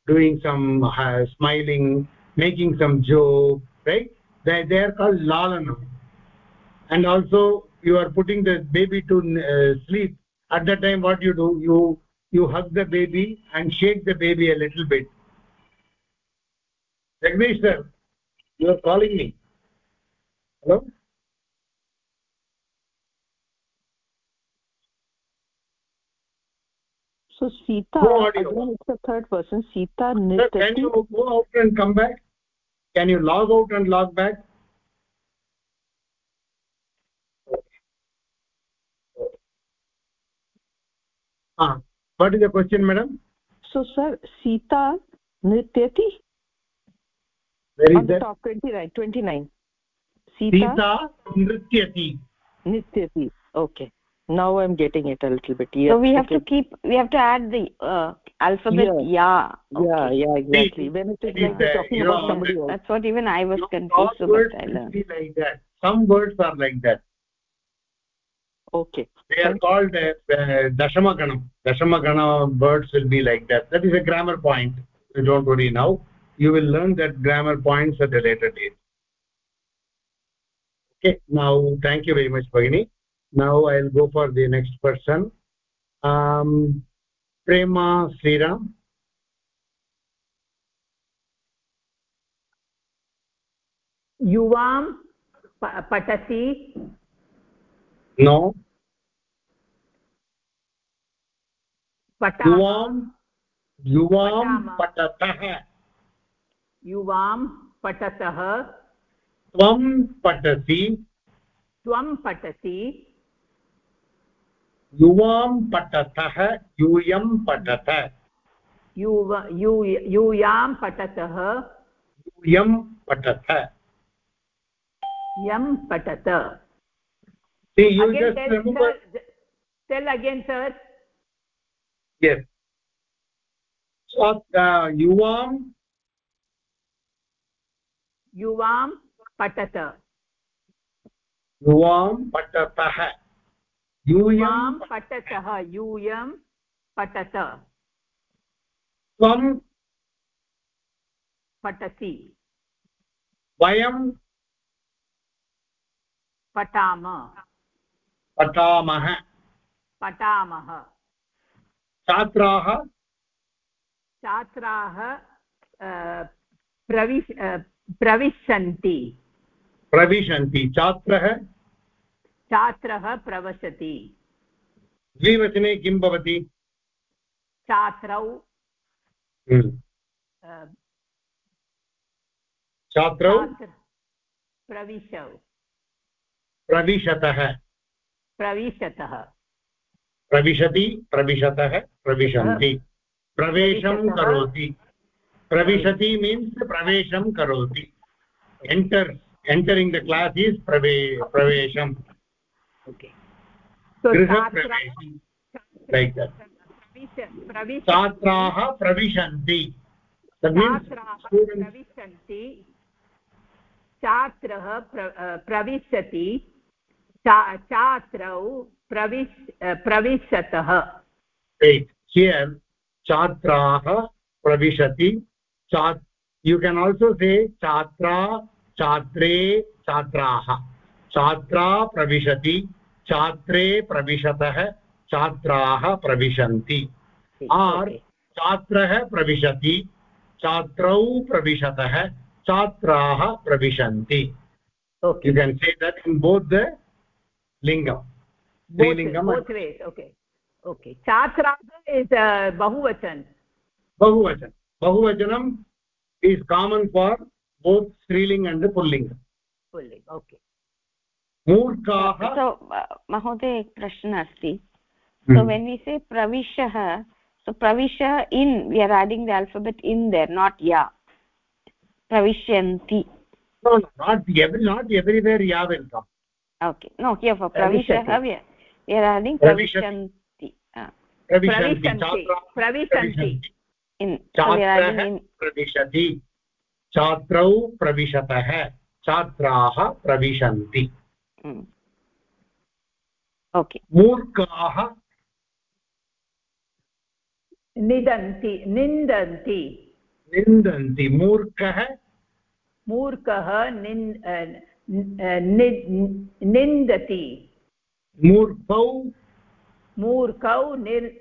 doing some uh, smiling making some joke right? They, they are called lalanam and also you are putting the baby to uh, sleep. At that time what you do you you hug the baby and shake the baby a little bit. Jagdish sir you are calling me. Hello? So sita No again it's a third person. Sita sir can you go out and come back? Can you log out and log back ah what is the question madam? So sir sita nrityati where is on the that? top 29 29 sita, sita nrityati nrityati okay. Now i'm getting it a little bit. Yes so we have okay. to keep we have to add the uh, alphabet. Yeah. Yeah okay. yeah yeah exactly when it is It is, like uh, talking about know, somebody else. That's what even i was Not confused all so words but i learned. like that. Some words are like that okay they are Thank called uh, uh, dashamaganam dashamagana words will be like that that is a grammar point you don't worry now you will learn that grammar points at a later date okay now thank you very much bhagini now i'll go for the next person um prema sriram युवां प- पठति युवां युवां। पठतः युवां पठतः त्वं पठसि त्वं पठसि युवां पठतः यूयं पठत यूयां पठतः यूयं पठत यं पठत see you again just tell, remember sir, tell again sir. Yes so uh, yuvam? युवां पठत युवां पठतः यूयं युवां पठतः यूयं पठत त्वं पठसि वयं पठाम पठामः पठामः छात्राः? छात्राः प्रविश प्रविशन्ति। प्रविशन्ति। छात्रः? छात्रः प्रवसति द्विवचने किं भवति? छात्रौ हम्म। छात्रौ? छात्र प्रविशौ। प्रविशतः। प्रविशतः। प्रविशति प्रविशतः प्रविशन्ति। प्रवेशं। करोति। प्रविशति मीन्स् प्रवेशं करोति। Enter entering the class is प्रवे प्रवेशम् छात्रा प्रविशन्ति। प्रविशन्ति। छात्रः प्रविशति। छात्रौ प्रविश प्रविशतः। Here छात्राः प्रविशति। you can also say छात्रा छात्रे छात्राः। छात्रा प्रविशति छात्रे प्रविशतः छात्राः प्रविशन्ति। आर्. छात्रः प्रविशति छात्रौ प्रविशतः छात्राः प्रविशन्ति। That in both the lingam both, ways okay okay छात्राः is uh, बहुवचन bahuvachan bahuvachanam is common for both striling and pulling fully okay मूर्खाः so uh, mahoday ek Hmm. so when we say pravishah so pravishah in we are adding the alphabet in there not ya pravishyanti no no not every not everywhere ya will come okay no here for pravishah we pravishanti प्रविशन्ति। छात्रा प्रविशन्ति। छात्रः प्रविशति। छात्रौ प्रविशतः छात्राः प्रविशन्ति। okay मूर्खाः निदन्ति निन्दन्ति। निन्दन्ति। मूर्खः? मूर्खः निन्दति। मूर्खौ मूर्खौ निर्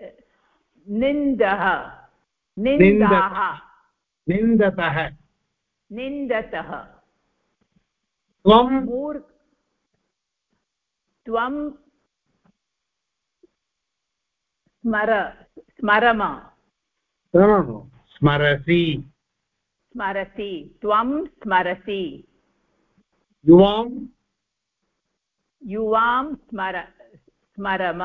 निन्दः निन्दाः निन्दतः। निन्दतः। त्वं मूर् त्वं स्मर स्मरम. स्मरसि। स्मरसि त्वं स्मरसि। युवां युवां स्मर स्मरम।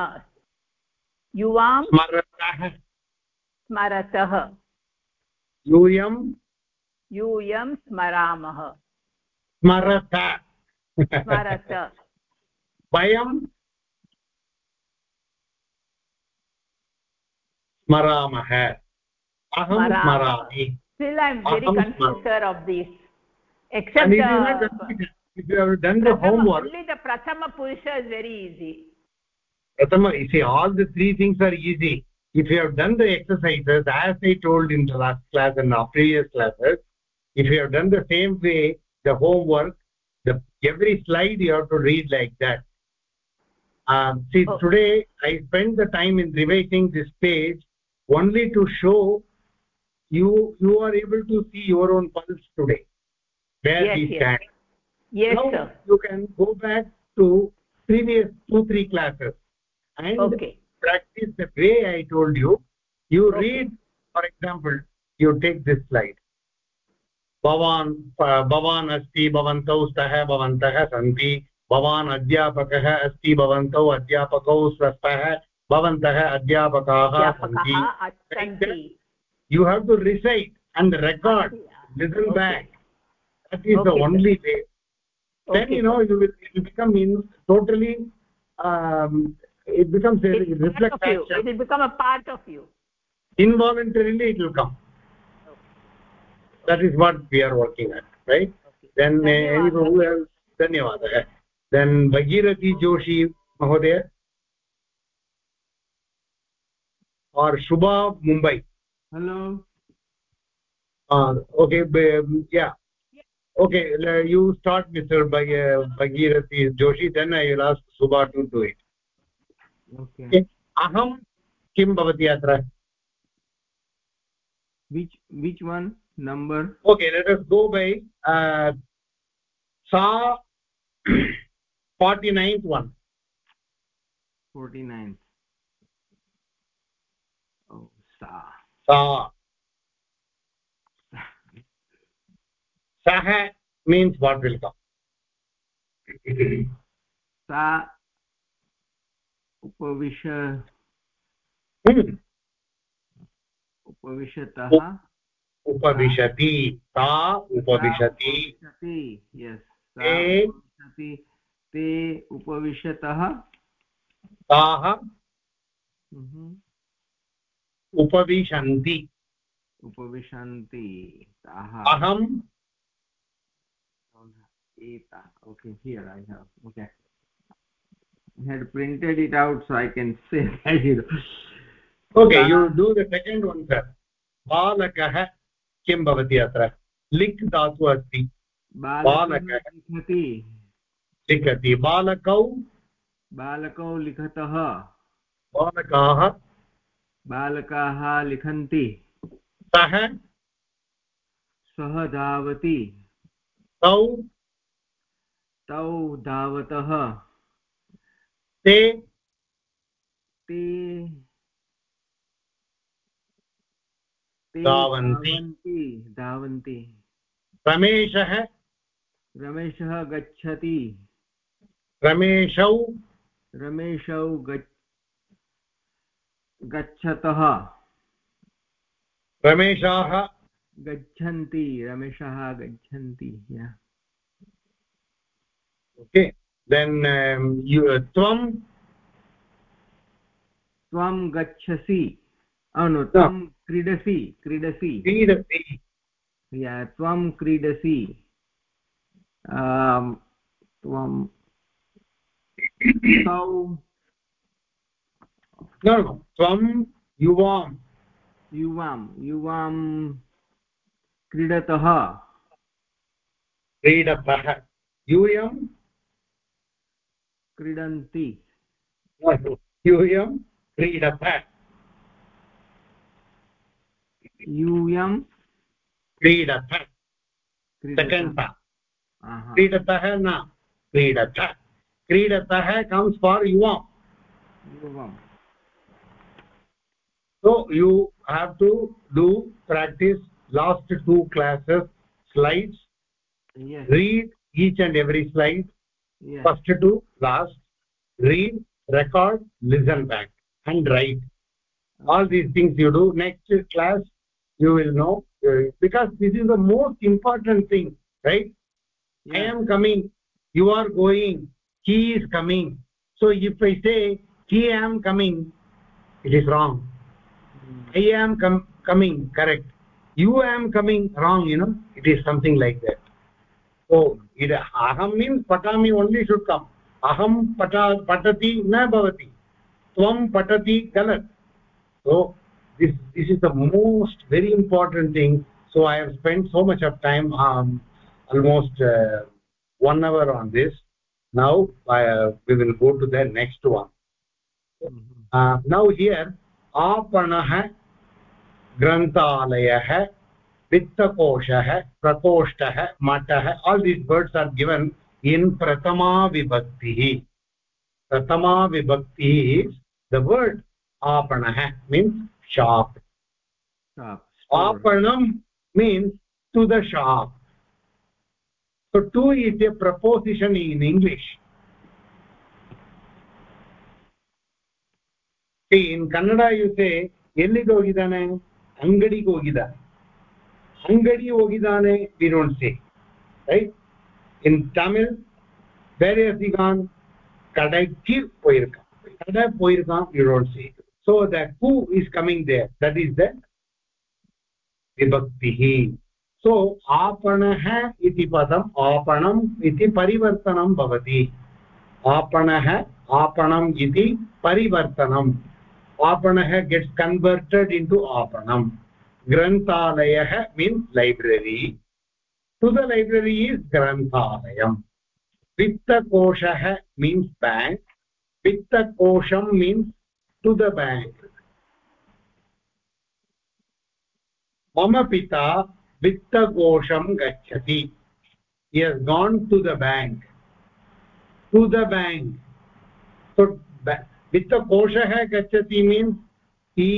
युवां स्मरतः। स्मरतः। यूयं यूयं स्मरामः। स्मरत। स्मरत। वयं स्मरामः। अहं स्मरामि। Still i'm very confused sir of these except it is not the confusing. if you have done the prathama, homework only the prathama purusha is very easy prathama you see all the three things are easy if you have done the exercises as i told in the last class and our previous classes if you have done the same way the homework the every slide you have to read like that um, see Oh. today i spent the time in revising this page only to show you you are able to see your own pulse today where Yes, we stand yes now sir you can go back to previous two three classes and okay practice the way i told you you Okay. read for example you take this slide भवान् भवान् अस्ति भवन्तौ स्तः भवन्तः सन्ति भवान् अध्यापकः अस्ति भवन्तौ अध्यापकौ स्तः भवन्तः अध्यापकाः सन्ति अध्यापकः सन्ति you have to recite and record listen Okay. back that is the Okay, then Okay, you know you will it will become in totally um, it becomes a part reflex you. action it will become a part of you involuntarily it will come okay. that is what we are working at right okay then uh, Dhanyavadah. who else धन्यवादः then bhagirathi joshi mahodaya or shubha mumbai hello uh, okay yeah okay uh, you start mr uh, bhagirathi joshi then i will ask shubha to do it okay aham किं भवति अत्र which which one number okay let us go by uh, sa 49th one 49 oh sa sa sah means what will come. sa उपविश hmm. उपविशतः। उपविशति। सा उपविशति। ते- उपविशति। ते Mhm. उपविशन्ति। उपविशन्ति ताः। अहं eta okay here i have okay i had printed it out so i can say that you know. okay you do the second one sir किं भवति अत्र लिक् धातु अस्ति बालकः बालकः लिखति लिखति बालकौ बालकौ लिखतः बालकाः बालकाः लिखन्ति सः सः धावति तौ तौ धावतः ते ते धावन्ति। धावन्ति रमेशः रमेशः गच्छति रमेशौ रमेशौ गच्छतः रमेशाः गच्छन्ति रमेशः गच्छन्ति. Okay. Then um, you uh, त्वं त्वं गच्छसि oh no त्वं क्रीडसि क्रीडसि क्रीडसि त्वं क्रीडसि त्वं तौ त्वं युवां युवां युवां क्रीडतः क्रीडतः यूयं क्रीडन्ति। यूयं क्रीडत। यूयं क्रीडत। क्रीडन्त क्रीडतः न क्रीडत। क्रीडतः कम्स् फार् युवां युवां so you have to do practice last two classes slides read each and every slide yes first to last read record listen back and write. All these things you do. Next class you will know uh, because this is the most important thing right? Yeah. i am coming you are going he is coming. So if i say he am coming it is wrong. Mm. i am com coming correct. You am coming wrong you know? It is something like that. So इद अहं mean पठामि should come अहम पठा पठति न भवति. त्वं पठति गलत्. So this this is the most very important thing so I have spend so much of time um almost one hour on this now will go to the next one now here आपणः ग्रन्थालयः वित्तकोशः प्रकोष्ठः मठः all these words are given in प्रथमा विभक्तिः प्रथमा विभक्तिः the word आपणः means shop आपणं means to the shop so to is a preposition in english see in kannada you say ಎಲ್ಲಿಗೆ ಹೋಗಿದ್ದಾನೆ ಅಂಗಡಿಗೆ ಹೋಗಿದ angadi ogidane we don't say right in tamil where has he gone kadaikku poirukka kada poirukka we don't say so that who is coming there that is the vibhaktihi so aapanah iti padam aapanam iti parivartanam bhavati aapanah aapanam iti parivartanam aapanah gets converted into aapanam ग्रन्थालयः means library to the library is ग्रन्थालयम् वित्तकोशः means bank वित्तकोशं means to the bank मम पिता वित्तकोशं गच्छति. He has gone to the bank. To the bank. So वित्तकोशः गच्छति means he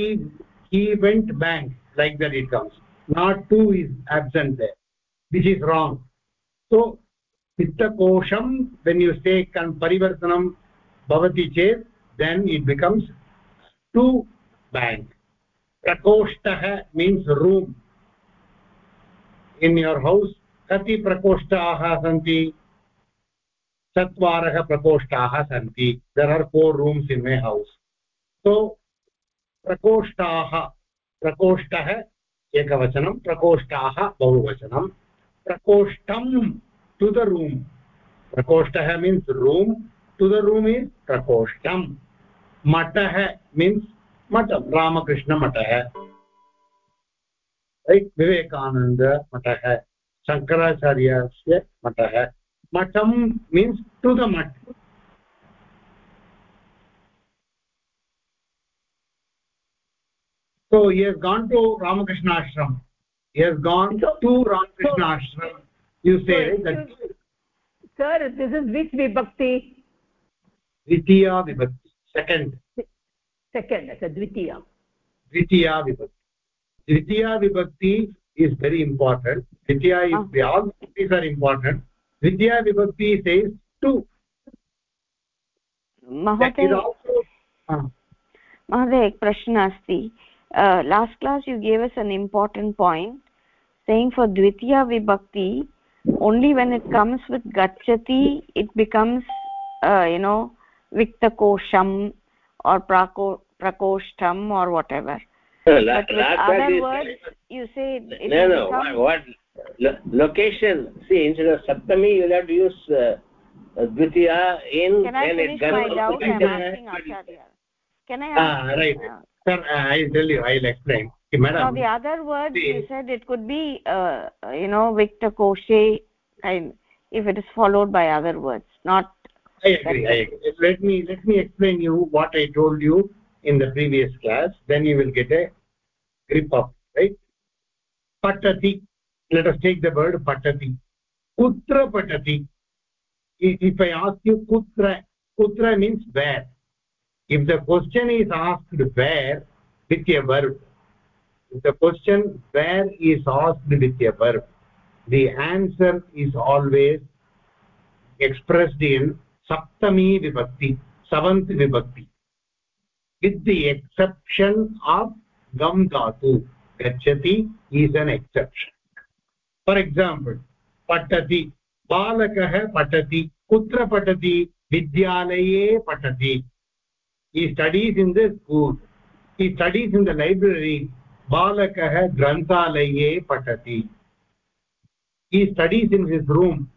he went bank. Like that it comes not two is absent there this is wrong so vittakosham when you say kan parivartanam bhavati chet then it becomes two bank prakoshtah means room in your house kati prakoshtaah santi चत्वारः प्रकोष्ठाः सन्ति there are four rooms in my house so प्रकोष्ठाः प्रकोष्ठः एकवचनं, प्रकोष्ठाः बहुवचनं। प्रकोष्ठं to the room प्रकोष्ठः means room to the room is प्रकोष्ठं। मठः मीन्स् मठं, रामकृष्णमठः। विवेकानन्दमठः शङ्कराचार्यस्य मठः matam means to the mat so he has gone to ramakrishna ashram he has gone so, to ramakrishna so, ashram you say so that sir this is which vibhakti dvitiya vibhakti second second that's a dvitiya dvitiya vibhakti dvitiya vibhakti is very important dvitiya is ah. all these are important vidya vibhakti says two महोदय महोदय एक प्रश्न अस्ति last class you gave us an important point saying for dvitiya vibhakti only when it comes with gachati it becomes uh, you know viktakosham or prako prakoshtam or whatever no, but with other words you say it no no what, what Lo location see instead of saptami you have to use uh, dvitiya in can i finish my doubt i'm asking acharya can i ask ah right uh, sir uh, i'll tell you i'll explain. Okay, madam now the other word see. you said it could be uh, you know victor koshe and if it is followed by other words not i agree i agree. Let me let me explain you what i told you in the previous class. Then you will get a grip of right? Patati. Let us take the word patati. Kutra patati. If i ask you kutra kutra means where if the question is asked where with a verb. If the question where is asked with a verb the answer is always expressed in saptami vibhakti seventh vibhakti with the exception of gam dhatu. Gachati is an exception. For example patati balakah patati kutra patati vidyalaye patati he studies in the school he studies in the library balakah granthalaye patati he studies in his room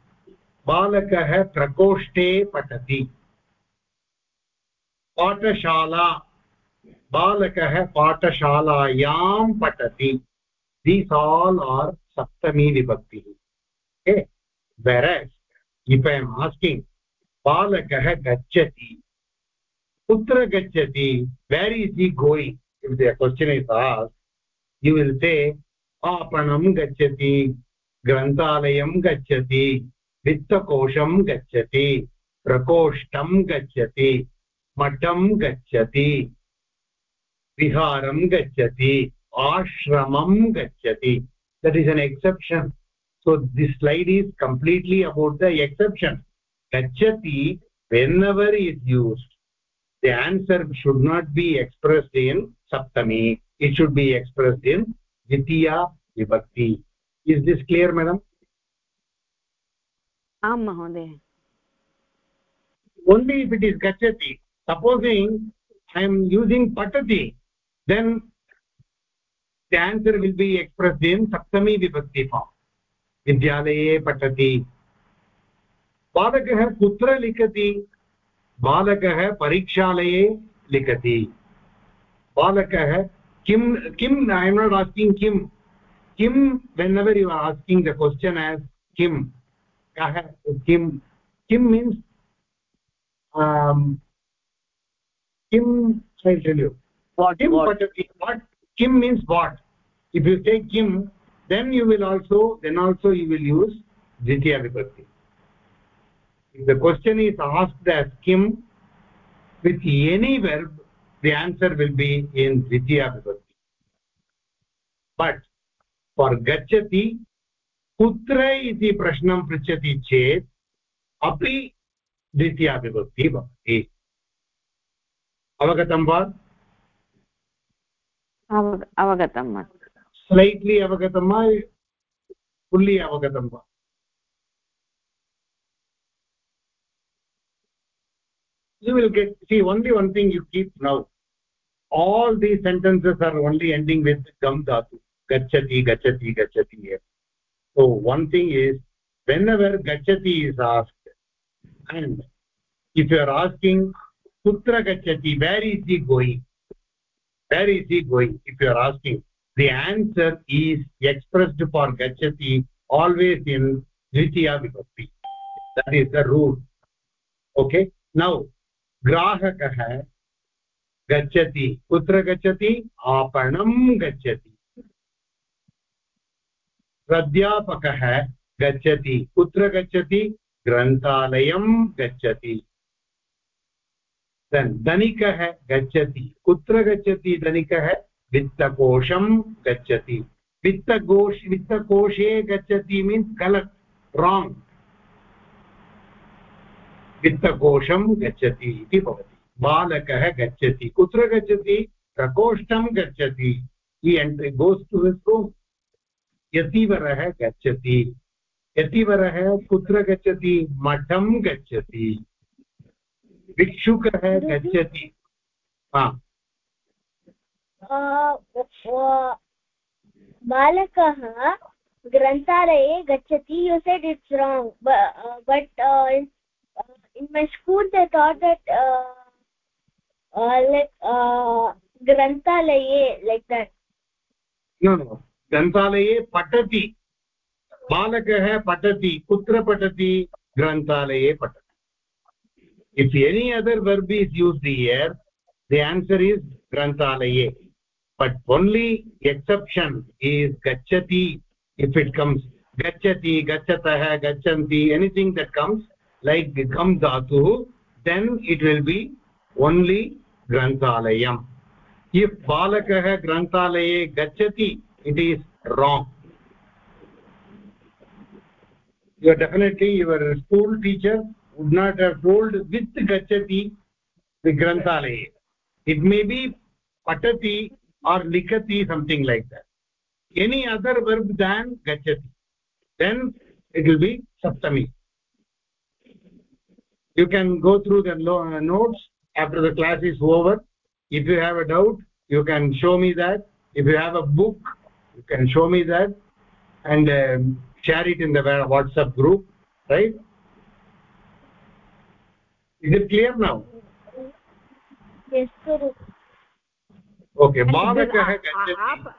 balakah prakoshte patati पाठशाला बालकः पाठशालायां पठति these all are सप्तमी विभक्तिः okay whereas if i am asking balakah gacchati putra gacchati where is he going if the question is asked you will say aapanam gacchati ग्रन्थालयं गच्छति वित्तकोशं गच्छति प्रकोष्ठं गच्छति मठं गच्छति विहारं गच्छति आश्रमं गच्छति that is an exception so this slide is completely about the exception gachati whenever is used the answer should not be expressed in saptami it should be expressed in dvitiya vibhakti is this clear madam आं महोदय only if it is gachati supposing i am using patati then the answer will be expressed in saptami vibhakti form vidyalaye patati बालकः कुत्र लिखति बालक परीक्षालये लिखती। बालक किम किम् not asking Kim. Asking किं किं whenever you the question as किं कः किं किं मीन्स् किं शैल्यु किं पठति वाट् किं means what if you take किं then you will also then also you will use the question is asked as kim with any verb the answer will be in dvitiya vibhakti but for gachati kutra iti prashnam pृच्छति चेत् अपि द्वितीया विभक्ति भवति अवगतं वा अवगतं slightly अवगतं वा फुल्लि अवगतं वा you will get see only one thing you keep now. All these sentences are only ending with gam dhatu gachati gachati gachati so one thing is whenever gachati is asked and if you are asking kutra gachati where is he going? Where is he going? If you are asking the answer is expressed for gachati always in dvitiya vibhakti. That is the rule. Okay? Now grahakah gachati kutra gachati aapanam gachati प्राध्यापकः गच्छति। कुत्र गच्छति? ग्रन्थालयं गच्छति। धनिकः गच्छति। कुत्र गच्छति धनिकः? वित्तकोशं गच्छति। वित्तकोश वित्तकोशे गच्छति means कलक्ट् wrong वित्तकोशं गच्छति इति भवति। बालकः गच्छति, कुत्र गच्छति? प्रकोष्ठं गच्छति। गोस् टु रूम् यतिवरः गच्छति। यतिवरः कुत्र गच्छति? मठं गच्छति। भिक्षुकः गच्छति। बालकः ग्रन्थालये गच्छति। You said it's wrong but in my school they thought that uh, uh, like uh, grantalaye like that no no ग्रन्थालये पठति बालकः पठति कुत्र पठति ग्रन्थालये पठति if any other verb is used here the answer is grantalaye but only exception is gachati if it comes gachati gachatah gachanti anything that comes like gam dhatu then it will be only granthalayam if balakah grantalaye gachati it is wrong you definitely your school teacher would not have told with gachati the granthalaye it may be patati or likati something like that any other verb than gachati then it will be saptami you can go through the notes after the class is over. If you have a doubt you can show me that. If you have a book you can show me that. And um, share it in the whatsapp group right? Is it clear now? Yes guru okay bhavakah gachati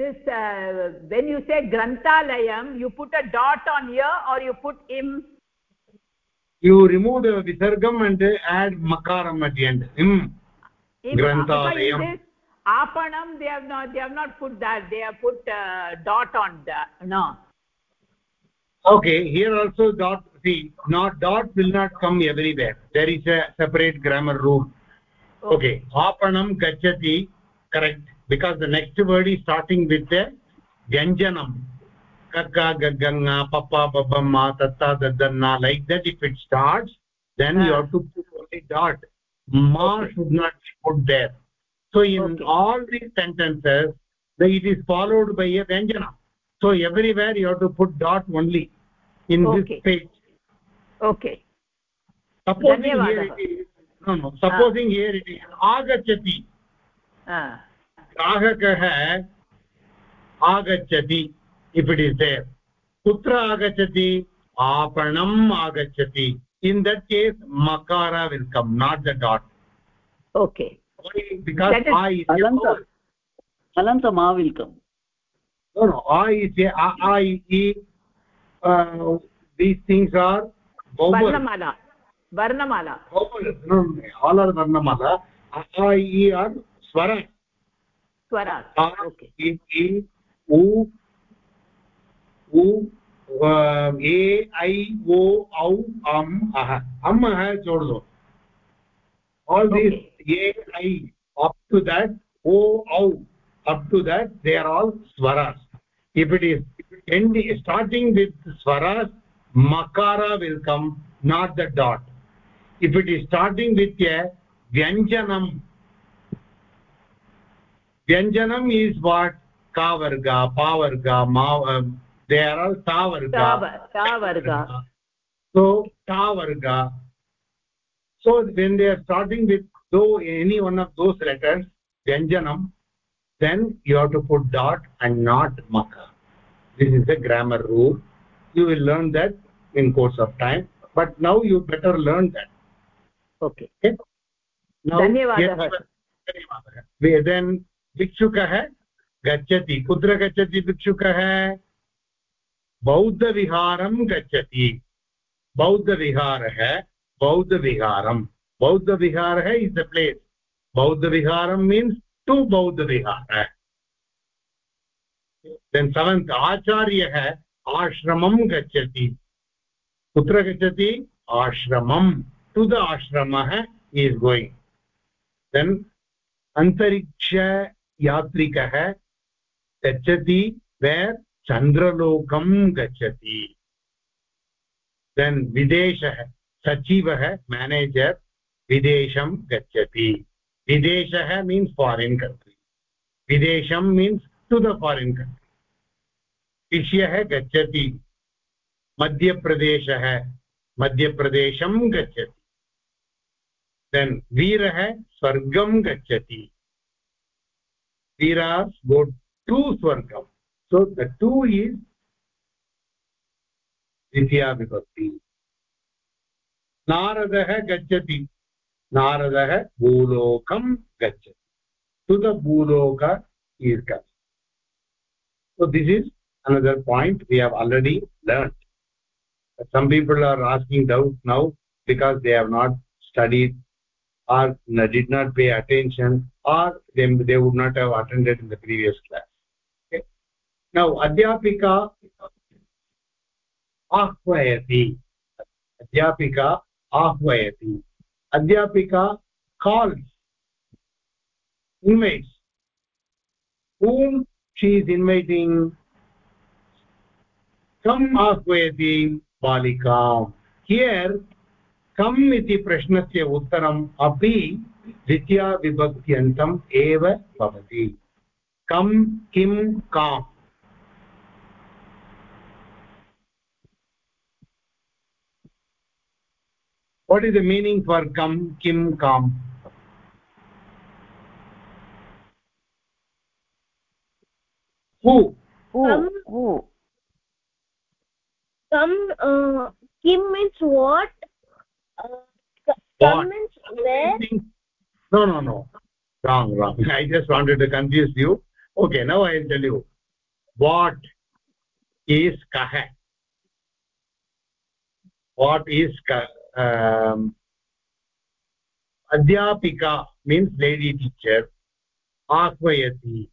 this uh, when you say granthalayam you put a dot on here or you put im you remove the visargam and add makaram at the end. Im grantalayam apanam they have not they have not put that they have put uh, dot on the no. Okay here also dot see not dot will not come everywhere. There is a separate grammar rule. Okay, okay. apanam gachati correct. Because the next word is starting with the vyanjanam kaka gaganga papa babamma tatta dadanna like that if it starts then uh. you have to put only dot ma okay. should not be put there so in okay. all these sentences the, it is followed by a vyanjana so everywhere you have to put dot only in okay. this page okay supposing here it is no no supposing uh. here it is agachati uh. ग्राहकः आगच्छति if it is there कुत्र आगच्छति आपणम् आगच्छति in that case मकार will come not the dot okay अनन्त मा will come no no i is a a i e uh, these things are vowels varnamala varnamala vowels no all are varnamala i e are swaras स्वरात् okay उ उ ए ऐ ओ औ अम् अह। अम् अह जोड् दो। All these ए ऐ up to that ओ औ up to that they are all स्वरास् if it is and starting with स्वरास् मकार will come not the dot if it is starting with a व्यञ्जनम् व्यञ्जनम् ईस् वाट् कावर्ग पावर्ग मा uh, they are all ta varga ta varga so ta varga so when they are starting with though any one of those letters vyanjanam then you have to put dot and not maka this is the grammar rule you will learn that in course of time but now you better learn that okay, okay? now धन्यवादः then भिक्षुकः गच्छति कुत्र गच्छति भिक्षुकः बौद्धविहारं गच्छति। बौद्धविहारः, बौद्धविहारं। बौद्धविहारः इस् द प्लेस् बौद्धविहारं मीन्स् टु बौद्धविहार। देन् सेवन्त् आचार्यः आश्रमं गच्छति। कुत्र गच्छति? आश्रमं। टु द आश्रमः इस् गोयिङ्ग् देन् अन्तरिक्ष यात्रिकः गच्छति। वेर् चन्द्रलोकं गच्छति। देन् विदेशः, सचिवः मेनेजर् विदेशं गच्छति। विदेशः मीन्स् फारिन् कण्ट्रि विदेशं means to the foreign country शिष्यः गच्छति। मध्यप्रदेशः, मध्यप्रदेशं गच्छति। देन् वीरः स्वर्गं गच्छति। viras go to swargam so the two is द्वितीया विभक्ति नारदः गच्छति नारदः भूलोकं गच्छति to the bhuloka is coming so this is another point we have already learned some people are asking doubt now because they have not studied or did not pay attention or they, they would not have attended in the previous class नौ अध्यापिका आह्वयति। अध्यापिका आह्वयति। अध्यापिका काल् इन्वैट्स् ऊम् she's इन्वैटिङ्ग् कम् आह्वयति बालिका। Here कम् इति प्रश्नस्य उत्तरम् अपि द्वितीयाविभक्त्यन्तम् एव भवति। कम् किं का what is the meaning for kam kim kam? Who? Who? Kam. who? Kam, uh, Kim means what? Uh, Kam means where? no no no. Wrong wrong. I just wanted to confuse you. Okay now i will tell you. What is kah what is kah adhyapika means lady teacher ahvayati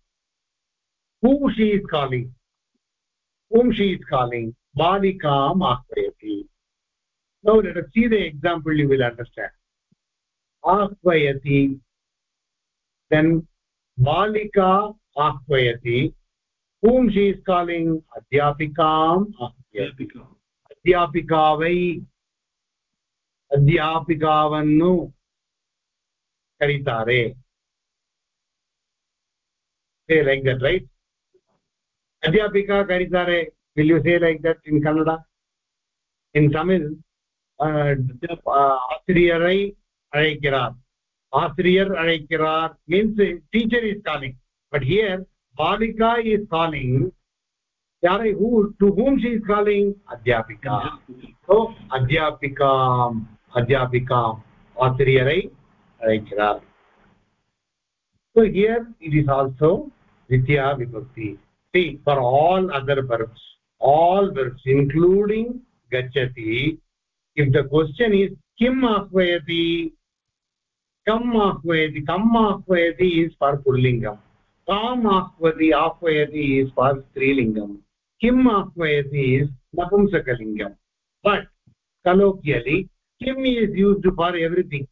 who she is calling whom she is calling balikam ahvayati now let us see the example you will understand ahvayati then balika ahvayati whom she is calling adhyapikam ahvayati adhyapikavai ಅಧ್ಯಾಪಿಕಾವನ್ನು ಕರೀತಾರೆ say like that right adhyapika karitare will you say like that in kannada in tamil ஆசிரியரை அழைக்கிறார் ஆசிரியர் அழைக்கிறார் means teacher is calling but here balika is calling யாரை who to whom she is calling adhyapika so adhyapikam adhyapikam authoriyarai alikrar so here it is also ditya vibhakti see for all other verbs all verbs including gacchati if the question is kim ahvayati kam ahvayati kam ahvayati is for pullingam kam ahvati ahvayati is for strilingam kim ahvayati is napumsakalingam but colloquially kim is used for everything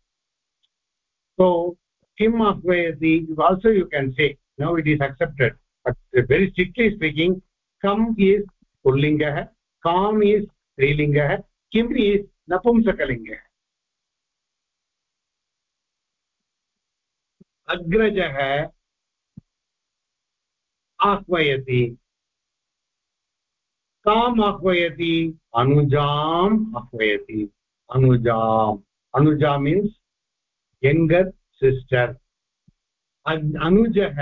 so kim ahvayati also you can say now it is accepted but very strictly speaking kam is pullingah kam is strilingah kim is napumsakalingah अग्रजः आह्वयति काम् आह्वयति अनुजाम् आह्वयति अनुजाम् अनुजा means younger sister अनुजः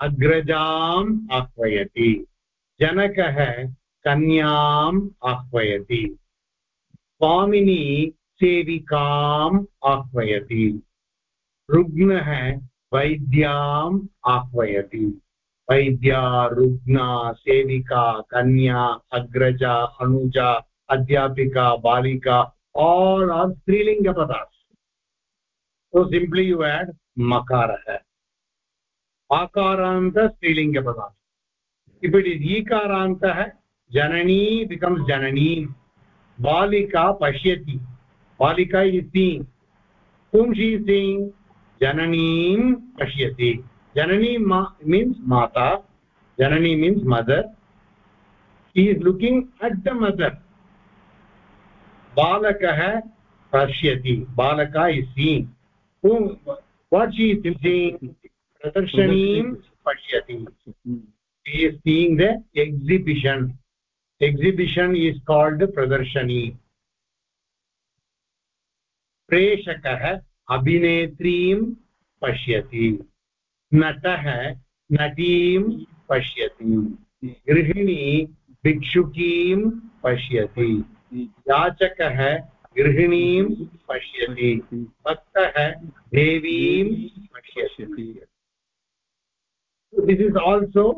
अग्रजाम् आह्वयति जनकः कन्याम् आह्वयति स्वामिनी सेविकाम् आह्वयति रुग्णः वैद्याम् आह्वयति वैद्या रुग्ना सेविका कन्या अग्रजा अनुजा अध्यापिका बालिका all are strilinga padas so simply you add makarah akaranta strilinga padas if it is ikarantah janani becomes janani balika pashyati balika is seeing whom she is seeing jananim pashyati janani ma means mata janani means mother she is looking at the mother बालकः पश्यति बालक he sees what प्रदर्शनीं is seeing प्रदर्शनी। प्रेषकः अभिनेत्री पश्य नट नटी पश्य गृहिणी भिक्षुकीं पश्य याचकः गृहिणीं पश्यति भक्तः देवीं पश्यति। दिस् इस् आल्सो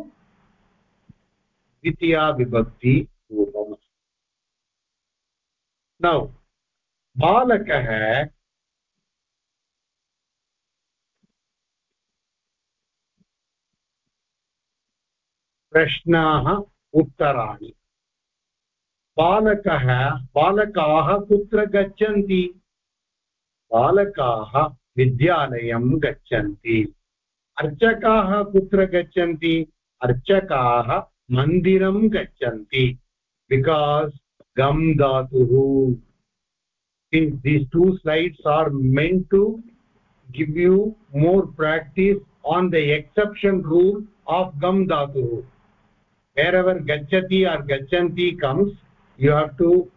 द्वितीया विभक्ति रूपम्। नौ बालकः प्रश्नाः उत्तराणि। बालकः, बालका विद्यालय गच्छन्ति? बालकाः विद्यालयं गच्छन्ति। अर्चकाः कुत्र गच्छन्ति? अर्चकाः मन्दिरं गच्छन्ति। बिकास् गम् धातुः। These two slides are meant to give you more practice on the exception rule of गम धातुः वेर एवर् गच्छति आर् गच्छन्ति comes you have to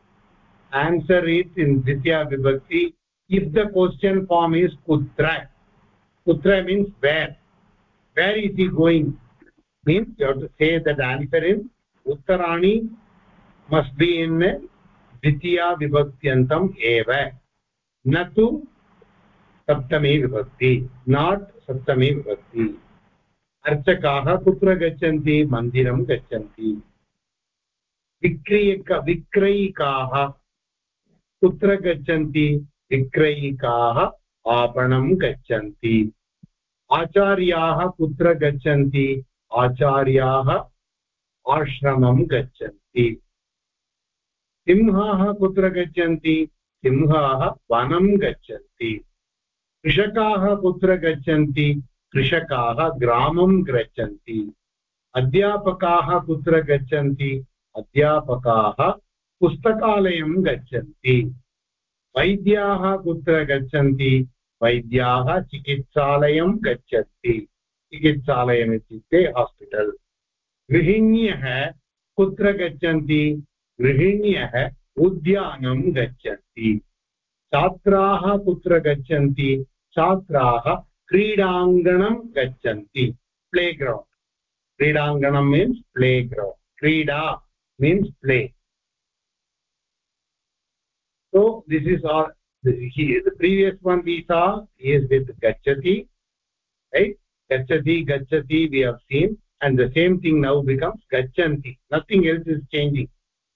answer it in ditya vibhakti if the question form is kutra kutra means where where is he going means you have to say that answer in uttarani must be in ditya vibhakti eva न तु सप्तमी विभक्ति not सप्तमी विभक्ति अर्चकाः कुत्र गच्छन्ति मन्दिरं गच्छन्ति विक्रियक विक्रयिकाः। कुत्र गच्छन्ति? विक्रयिकाः आपणं गच्छन्ति। आचार्याः कुत्र गच्छन्ति? आचार्याः आश्रमं गच्छन्ति। सिंहाः कुत्र गच्छन्ति? सिंहाः वनं गच्छन्ति। कृषकाः कुत्र गच्छन्ति? कृषकाः ग्रामं गच्छन्ति। अध्यापकाः कुत्र गच्छन्ति? अध्यापकाः पुस्तकालयं गच्छन्ति। वैद्याः कुत्र गच्छन्ति? वैद्याः चिकित्सालयं गच्छन्ति। चिकित्सालयम् इत्युक्ते हास्पिटल्। गृहिण्यः कुत्र गच्छन्ति? गृहिण्यः उद्यानं गच्छन्ति। छात्राः कुत्र गच्छन्ति? छात्राः क्रीडाङ्गणं गच्छन्ति। प्ले ग्रौण्ड् क्रीडाङ्गणं मीन्स् प्ले ग्रौण्ड् क्रीडा। means play. So this is all he, the previous one we saw He is with gachati right? Gachati gachati we have seen and the same thing now becomes gachanti. Nothing else is changing.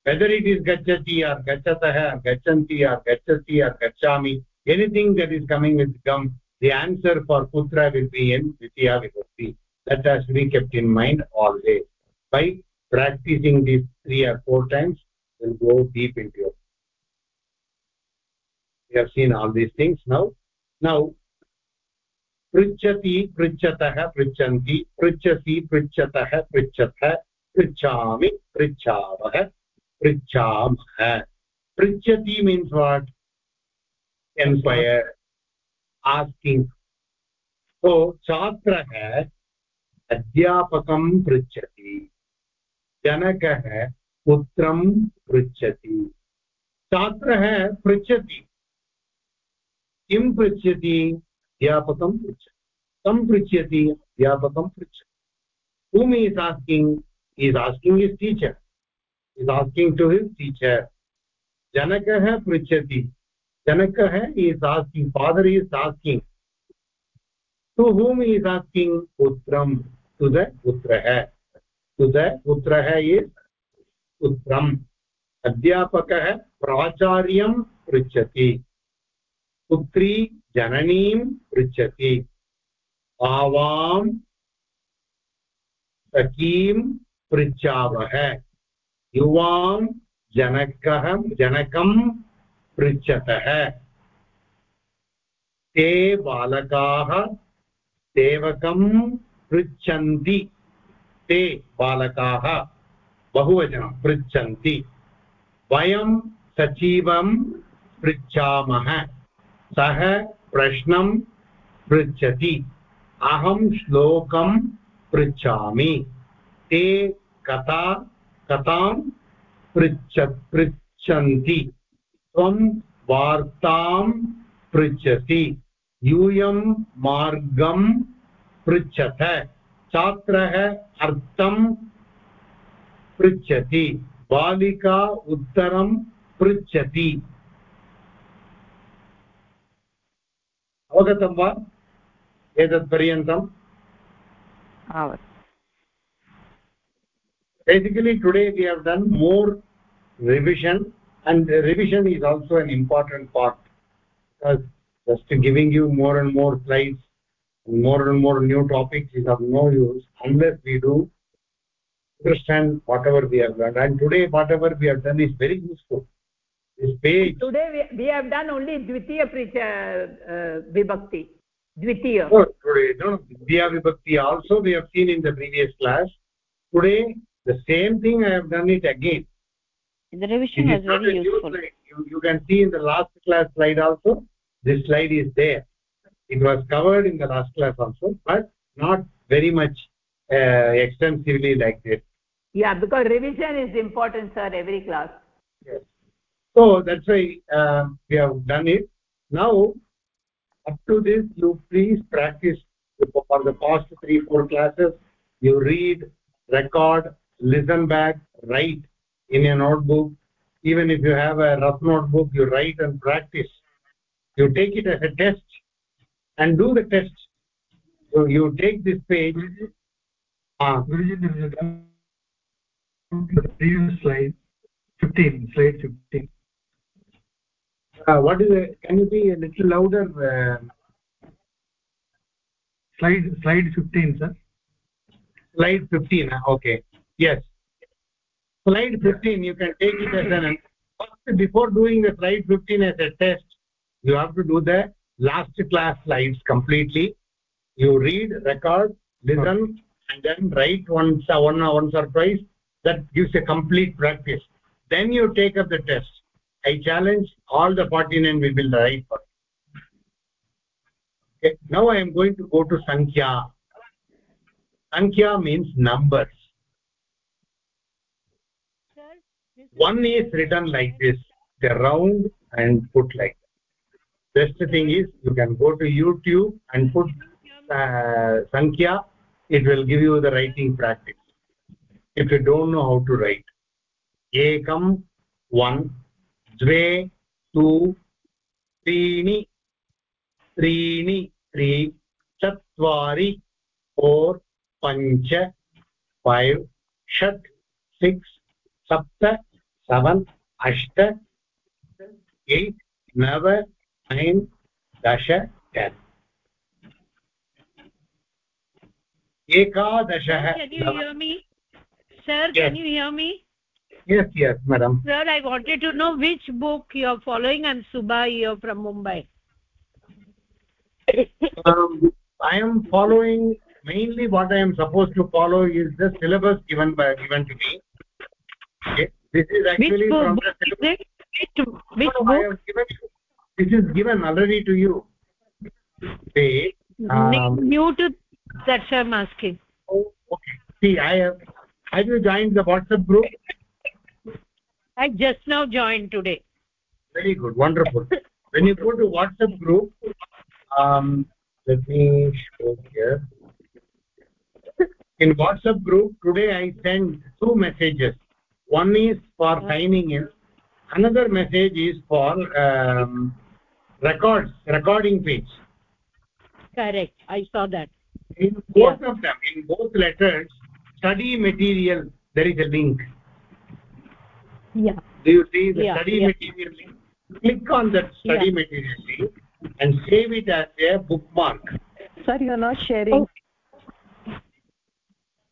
Whether it is gachati or gachatah or gachanti or gachati or gachami anything that is coming with gum the answer for putra will be in ditya vibhakti that has to be kept in mind always by practicing these three or four times will go deep into it we have seen all these things now now पृच्छति पृच्छतः पृच्छन्ति पृच्छसि पृच्छतः पृच्छतः पृच्छामि पृच्छावः पृच्छामः पृच्छति means what enquire asking so छात्रः अध्यापकं पृच्छति जनकः पुत्रं पृच्छति। छात्रः पृच्छति। किं पृच्छति? अध्यापकं पृच्छति। कं पृच्छति, अध्यापकं पृच्छति। Bhumi is asking is asking is teacher is asking to his teacher जनकः पृच्छति। जनकः is asking father is asking to whom is asking पुत्रं। टु द पुत्रः। The putrah is putram अध्यापकः प्राचार्यं पृच्छति। पुत्री जननीं पृच्छति। आवां सखीं पृच्छावः। युवां जनकः, जनकं पृच्छतः। ते बालकाः सेवकं पृच्छन्ति। ते बालकाः बहुवचनं पृच्छन्ति। वयं सचिवं पृच्छामः। सः प्रश्नं पृच्छति। अहं श्लोकं पृच्छामि। ते कथा कथां पृच्छ पृच्छन्ति। त्वं वार्तां पृच्छसि यूयं मार्गं पृच्छत छात्रः अर्थं पृच्छति बालिका उत्तरं पृच्छति अवगतं वा एतत्पर्यन्तम् आवत् basically today we have done more revision and revision is also an important part because just giving you more and more slides more and more new topics is of no use unless we do understand whatever we have done. And today whatever we have done is very useful. This page today we, we have done only dvitiya pricha uh, vibhakti. Dvitiya. No today no vidya vibhakti also we have seen in the previous class. Today the same thing i have done it again. The revision was very useful. you, you can see in the last class slide also this slide is there it was covered in the last class also but not very much uh, extensively like this. Yeah because revision is important sir every class. Yes. So that's why uh, we have done it. Now up to this you please practice for the past three four classes. You read record listen back write in a notebook. Even if you have a rough notebook you write and practice. You take it as a test and do the test. So you take this page. Uh, the previous slide 15 slide 15 uh, what is it can you be a little louder uh, slide slide 15 sir. Slide 15 okay. Yes. Slide 15 you can take it as an first before doing the slide 15 as a test you have to do the last class slides completely. You read record listen okay. and then write once one once or twice that gives a complete practice. Then you take up the test. I challenge all the 49 will be right for okay. now i am going to go to sankhya. Sankhya means numbers. Sir, one is written like this. The round and put like best thing is you can go to youtube and put uh, sankhya it will give you the writing practice if you don't know how to write ekam one dve two त्रीणि त्रीणि त्रि चत्वारि four पञ्च five षट् six सप्त सेवन् अष्ट eight नव nine दश टेन् एकादशः sir yes. can you hear me yes yes madam sir i wanted to know which book you are following i'm subha here from mumbai um, i am following mainly what i am supposed to follow is the syllabus given by given to me okay this is actually which from book the is it? which, which no, book I have given you, this is given already to you. Okay um, new to that's why i'm asking. Oh, okay. See i have have you joined the whatsapp group? I just now joined today. Very good. Wonderful. When you go to whatsapp group um let me show here. In whatsapp group today i sent two messages. One is for signing in. Another message is for um, records recording page correct. I saw that. In both yeah. of them in both letters study material there is a link. Yeah. Do you see the yeah, study yeah. material link? Click on that study Yeah. material link and save it as a bookmark. Sir you are not sharing.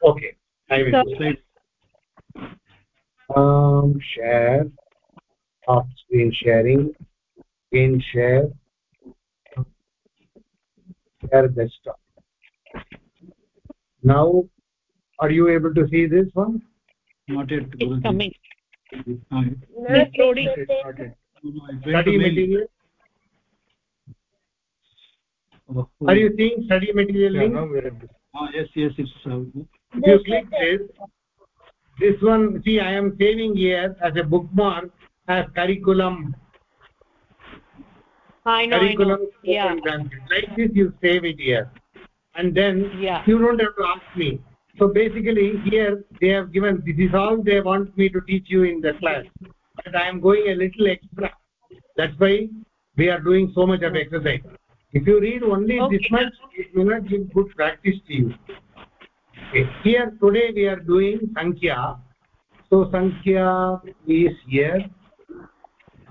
Okay. I will So- do it. um share. Off screen sharing screen share. Share desktop now are you able to see this one? Not yet it's Guruji. coming. Ah, it's loading. Not yet. No, no, I'm trying to study material? Oh, are you seeing study material yeah link? now we're in this ah, yes yes it's uh, if you click this this one see i am saving here as a bookmark as curriculum i know i know. Curriculum yeah. like this you save it here. And then Yeah. you don't have to ask me. So basically here they have given this is all they want me to teach you in the class. But i am going a little extra. That's why we are doing so much of exercise. If you read only this much it will not give good practice to you. Okay. here today we are doing sankhya. So sankhya is here.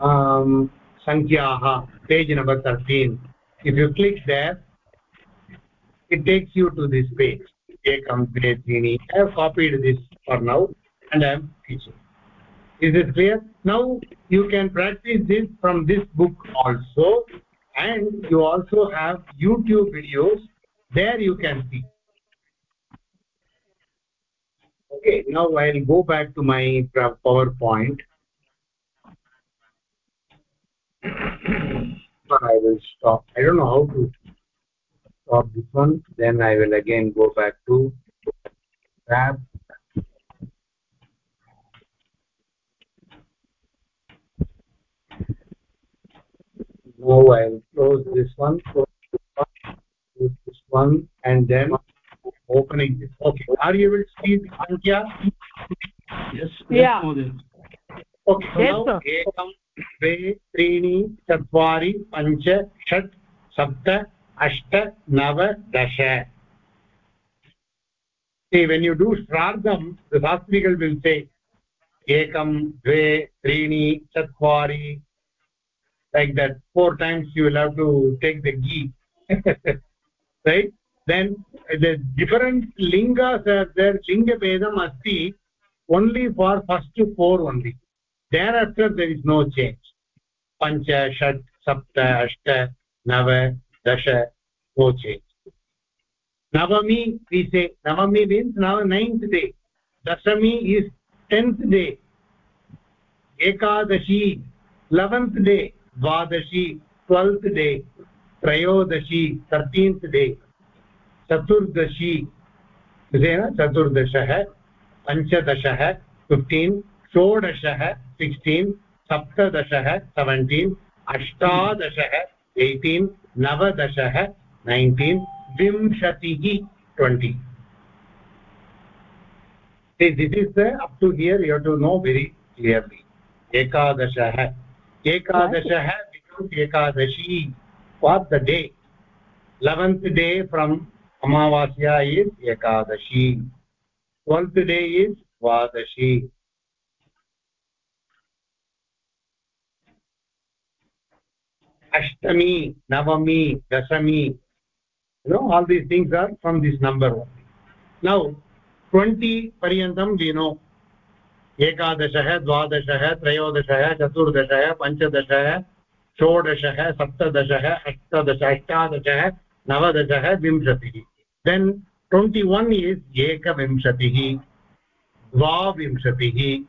Um sankhyaha page number 13 if you click there it takes you to this page. Ekam dve i have copied this for now and i am teaching. Is it clear? Now you can practice this from this book also and you also have youtube videos. There you can see. Okay now i'll go back to my powerpoint i will stop. I don't know how to stop this one. Then i will again go back to tab. Now i will close this one close this one and then opening this. Okay are you able to see the sankhya yes yeah. okay so yes, now द्वे त्रीणि चत्वारि पञ्च षट् सप्त अष्ट नव दश see when you do shradham the sastrigal will say ekam dve trini chatvari like that four times you will have to take the ghee right then the different lingas are there linga bedam asti only for first to four only thereafter there is no change पंच षट् सप्त अष्ट नव दश ओचे नवमी विसे नवमी means नव नैन्त् डे दशमी इस् टेन्त् डे एकादशी लेवेन्त् डे द्वादशी ट्वेल्त् डे त्रयोदशी तर्टीन्त् डे चतुर्दशी चतुर्दशः, पञ्चदशः फिफ्टीन् षोडशः सिक्स्टीन् सप्तदशः सेवेण्टीन् अष्टादशः नवदश नवदशः नैन्टीन्, विंशतिः twenty. This is up to here you to know very clearly एकादशः। एकादशः Ekadashi what the day eleventh day from अमावास्या इस् एकादशी. ट्वेल्त् डे इस् द्वादशी. Ashtami navami dasami you know, all these things are from this number only now 20 paryantam we know एकादशः, द्वादशः, त्रयोदशः, चतुर्दशः, पञ्चदशः, षोडशः, सप्तदशः, अष्टदश, अष्टादशः, नवदशः, विंशतिः. Then twenty one is एकविंशतिः, द्वाविंशतिः,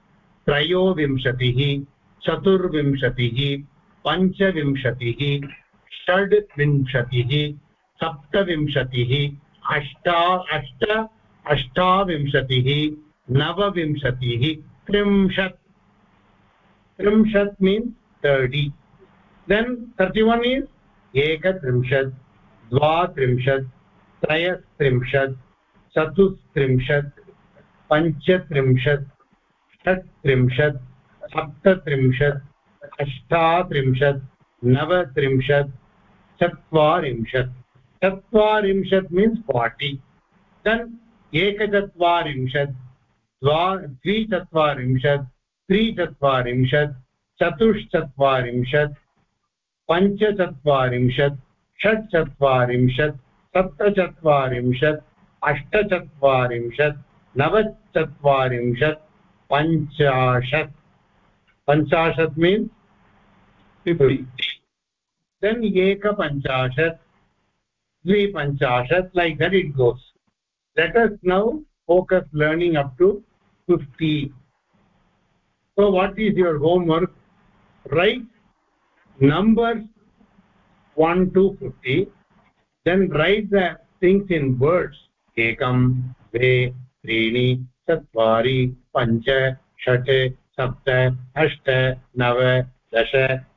त्रयोविंशतिः, चतुर्विंशतिः पञ्चविंशतिः, षड्विंशतिः, सप्तविंशतिः, अष्टा, अष्ट, अष्टाविंशतिः, नवविंशतिः, त्रिंशत्। त्रिंशत् means thirty then thirty one is एकत्रिंशत्, द्वात्रिंशत्, त्रयस्त्रिंशत्, चतुस्त्रिंशत्, पञ्चत्रिंशत्, षट्त्रिंशत्, सप्तत्रिंशत् अष्टात्रिंशत्, नवत्रिंशत्, चत्वारिंशत्। चत्वारिंशत् मीन्स् फार्टि देन् एकचत्वारिंशत्, द्वा, द्विचत्वारिंशत्, त्रिचत्वारिंशत्, चतुश्चत्वारिंशत्, पञ्चचत्वारिंशत्, षट्चत्वारिंशत्, सप्तचत्वारिंशत्, अष्टचत्वारिंशत्, नवचत्वारिंशत्, पञ्चाशत्। पञ्चाशत् मीन् फिफ्टि देन् एकपञ्चाशत्, द्विपञ्चाशत् like that it goes let us now focus learning up to fifty so what is your homework right one two fifty fifty then the things in words एकं द्वे त्रीणि चत्वारि पञ्च षट् सप्त, अष्ट, नव, दश,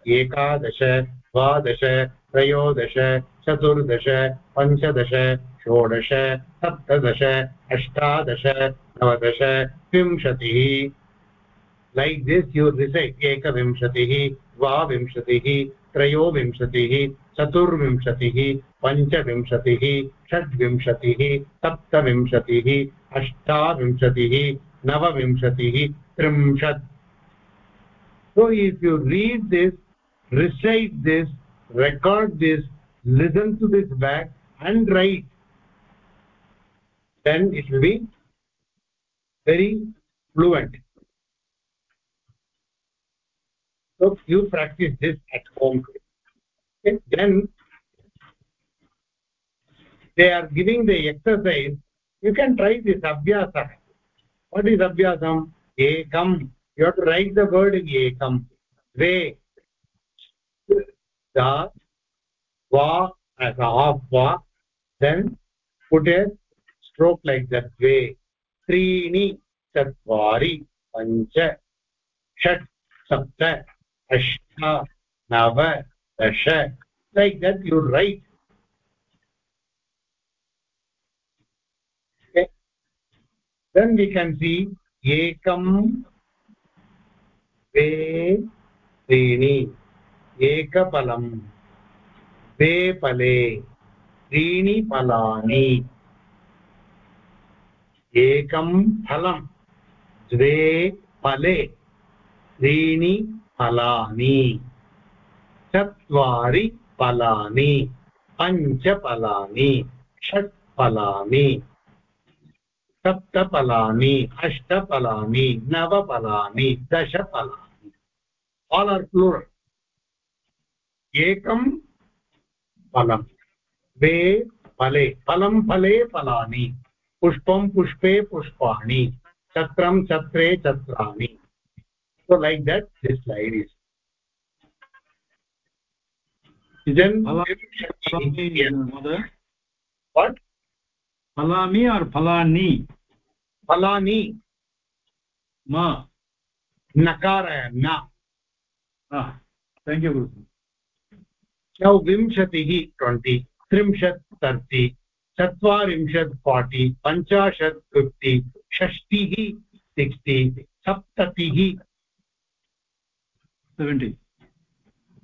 एकादश, द्वादश, त्रयोदश, चतुर्दश, पञ्चदश, षोडश, सप्तदश, अष्टादश, नवदश, विंशतिः। लैक् दिस् यु रिसैट् एकविंशतिः, द्वाविंशतिः, त्रयोविंशतिः, चतुर्विंशतिः, पञ्चविंशतिः, षड्विंशतिः, सप्तविंशतिः, अष्टाविंशतिः, नवविंशतिः, त्रिंशत्। So if you read this recite this record this listen to this back and write then it will be very fluent. So you practice this at home okay? then they are giving the exercise. You can try this abhyasa. What is abhyasam? Ekam you have to write the word in ekam ve. Da. Va. As of va. Then put a stroke like that. Ve. Trini. Chatvari pancha. Shat. Sapta. Ashta. Nava. Dasha. Like that you write. Then we can see ekam ve त्रीणि। एकफलं द्वे फले। त्रीणि फलानि। एकं फलं द्वे फले। त्रीणि फलानि। चत्वारि फलानि। पञ्च फलानि षट् फलानि। सप्तफलानि अष्टफलानि नवफलानि दशफलानि। आल् आर् प्लूरल् एकं फलं। द्वे फले। फलं फले फलानि। पुष्पं पुष्पे पुष्पाणि। छत्रं Chhatre छत्राणि so like that this slide is then what? Phalami or phalani फलानि। म। नकार नौविंशतिः ट्वेण्टि त्रिंशत् तर्टि चत्वारिंशत् फार्टि पञ्चाशत् फिफ्टि षष्टिः सिक्स्टि सप्ततिः सेवेण्टि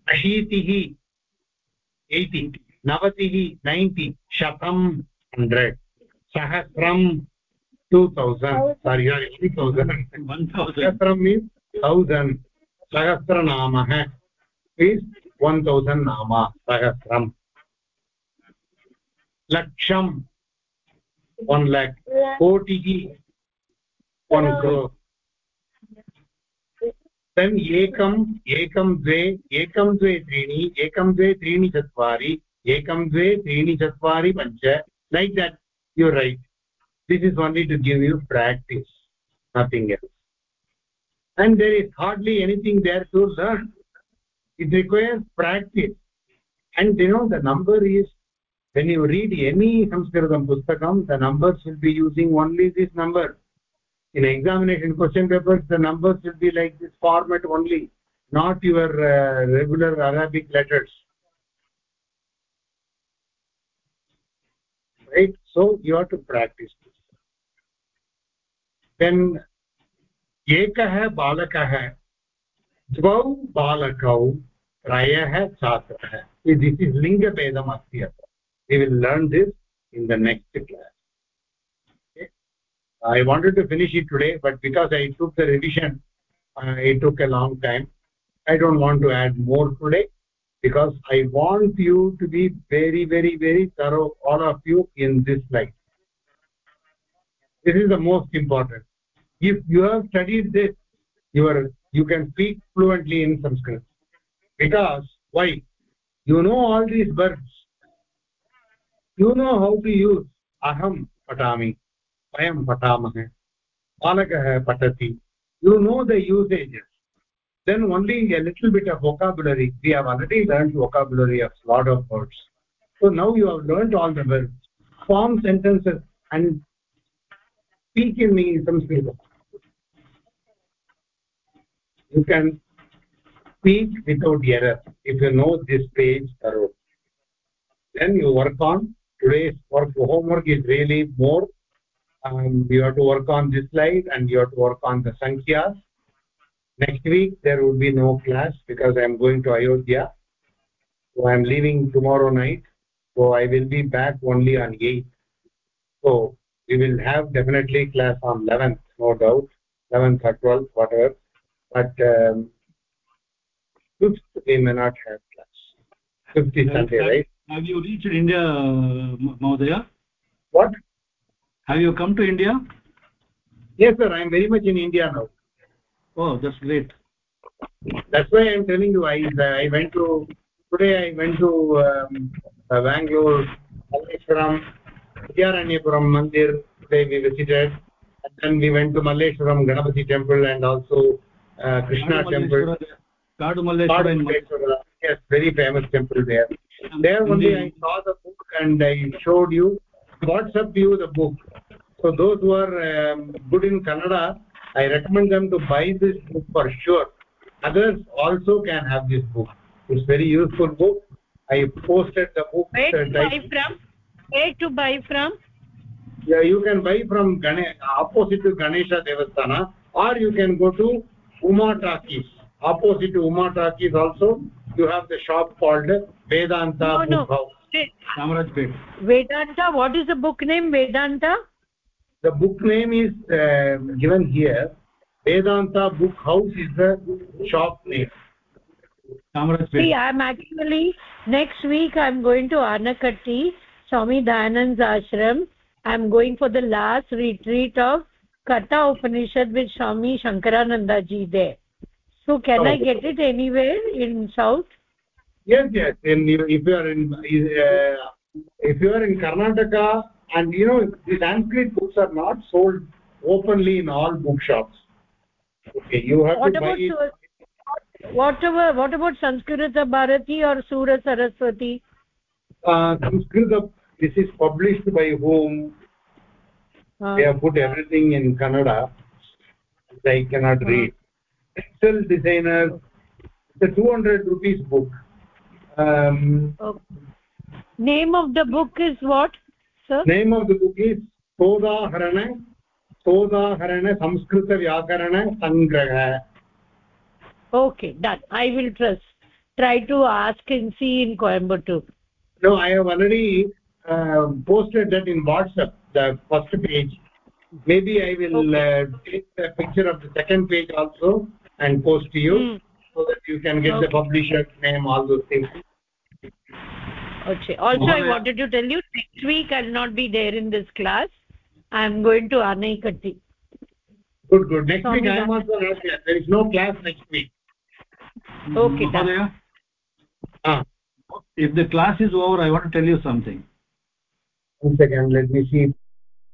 अशीतिः एय्टि नवतिः नैन्टि शतं हण्ड्रेड् सहस्रं मीन्स् तौसण्ड् सहस्रनामः मीन्स् वन् तौसण्ड् नाम सहस्रम् लक्षं वन् लाक् कोटिः वन् क्रोर् देन् एकम् एकं द्वे एकं द्वे त्रीणि एकं द्वे त्रीणि चत्वारि एकं द्वे त्रीणि चत्वारि पञ्च like that you right this is only to give you practice nothing else. And there is hardly anything there to learn. It requires practice. And you know the number is when you read any sanskritam pustakam the numbers will be using only this number. In examination question papers the numbers will be like this format only not your uh, regular arabic letters. Right? So you have to practice then एकः बालकः, द्वौ बालकौ, त्रयः छात्रः। This is लिङ्गभेदम् अस्ति अत्र we will learn this in the next class I wanted to finish it today but because I took the revision I took a long time I don't want to add more today because i want you to be very very very thorough, all of you, in this light this is the most important. If you have studied this you are you can speak fluently in sanskrit. Because why? You know all these verbs. You know how to use. Aham patami vayam patamah balakah patati. You know the usages. Then only a little bit of vocabulary. We have already learned vocabulary of a lot of words. So now you have learned all the verbs. Form sentences and speak in sanskrit you can speak without error. If you know this page then you work on today's work. Homework is really more um, you have to work on this slide and you have to work on the sankhyas next week there will be no class because i am going to ayodhya. So i am leaving tomorrow night. So i will be back only on 8th so we will have definitely class on 11th no doubt 11th or 12th whatever. But um, 5th we may not have class. 5th is sunday right? have you reached india mahodaya? What? Have you come to india? Yes sir i am very much in india now. Oh that's great. That's why i am telling you i i went to today i went to um, uh, bangalore malleshwaram vidyaranyapuram mandir today we visited and then we went to malleshwaram ganapati temple and also uh, krishna temple. Kadu Malleshwara yes very famous temple there. There only i saw the book and i showed you whatsapp you the book. So those who are um, good in kannada i recommend them to buy this book for sure. Others also can have this book. It's very useful book. I posted the book where uh, to buy type- from where to buy from yeah you can buy from Gane- opposite to ganesha devasthana or you can go to uma takis opposite to uma takis also you have the shop called vedanta No, no. book house vedanta what is the book name vedanta the book name is uh, given here vedanta book house is the shop name Chamarajpet. see i'm actually next week i'm going to anakatti swami dayanand's ashram. I'm going for the last retreat of katha upanishad with swami shankarananda ji there. So can i Oh. get it anywhere in south? Yes yes. You, if you are in uh, if you are in karnataka and you know the sanskrit books are not sold openly in all bookshops. Okay you have what to buy it. Sur- whatever what about sanskrita bharati or sura saraswati? Uh, sanskrit this is published by whom? Uh, they have put everything in kannada i cannot read. Excel designer the 200 rupees book. Um, okay. name of the book is what sir? Name of the book is sodaharana sodaharana sanskrit vyakarana sangraha. Okay done. I will trust try to ask and see in coimbatore. No i have already posted that in whatsapp the first page. Maybe i will uh, take the picture of the second page also and post to you Hmm. so that you can get the Okay. publisher's name all those things. Okay. Also i Mahodaya. wanted to tell you next week i'll not be there in this class. I'm going to anaikatti good good. Next Swami week i am also not there. There is no class next week. Okay done. Mahodaya, ah. if the class is over i want to tell you something one second let me see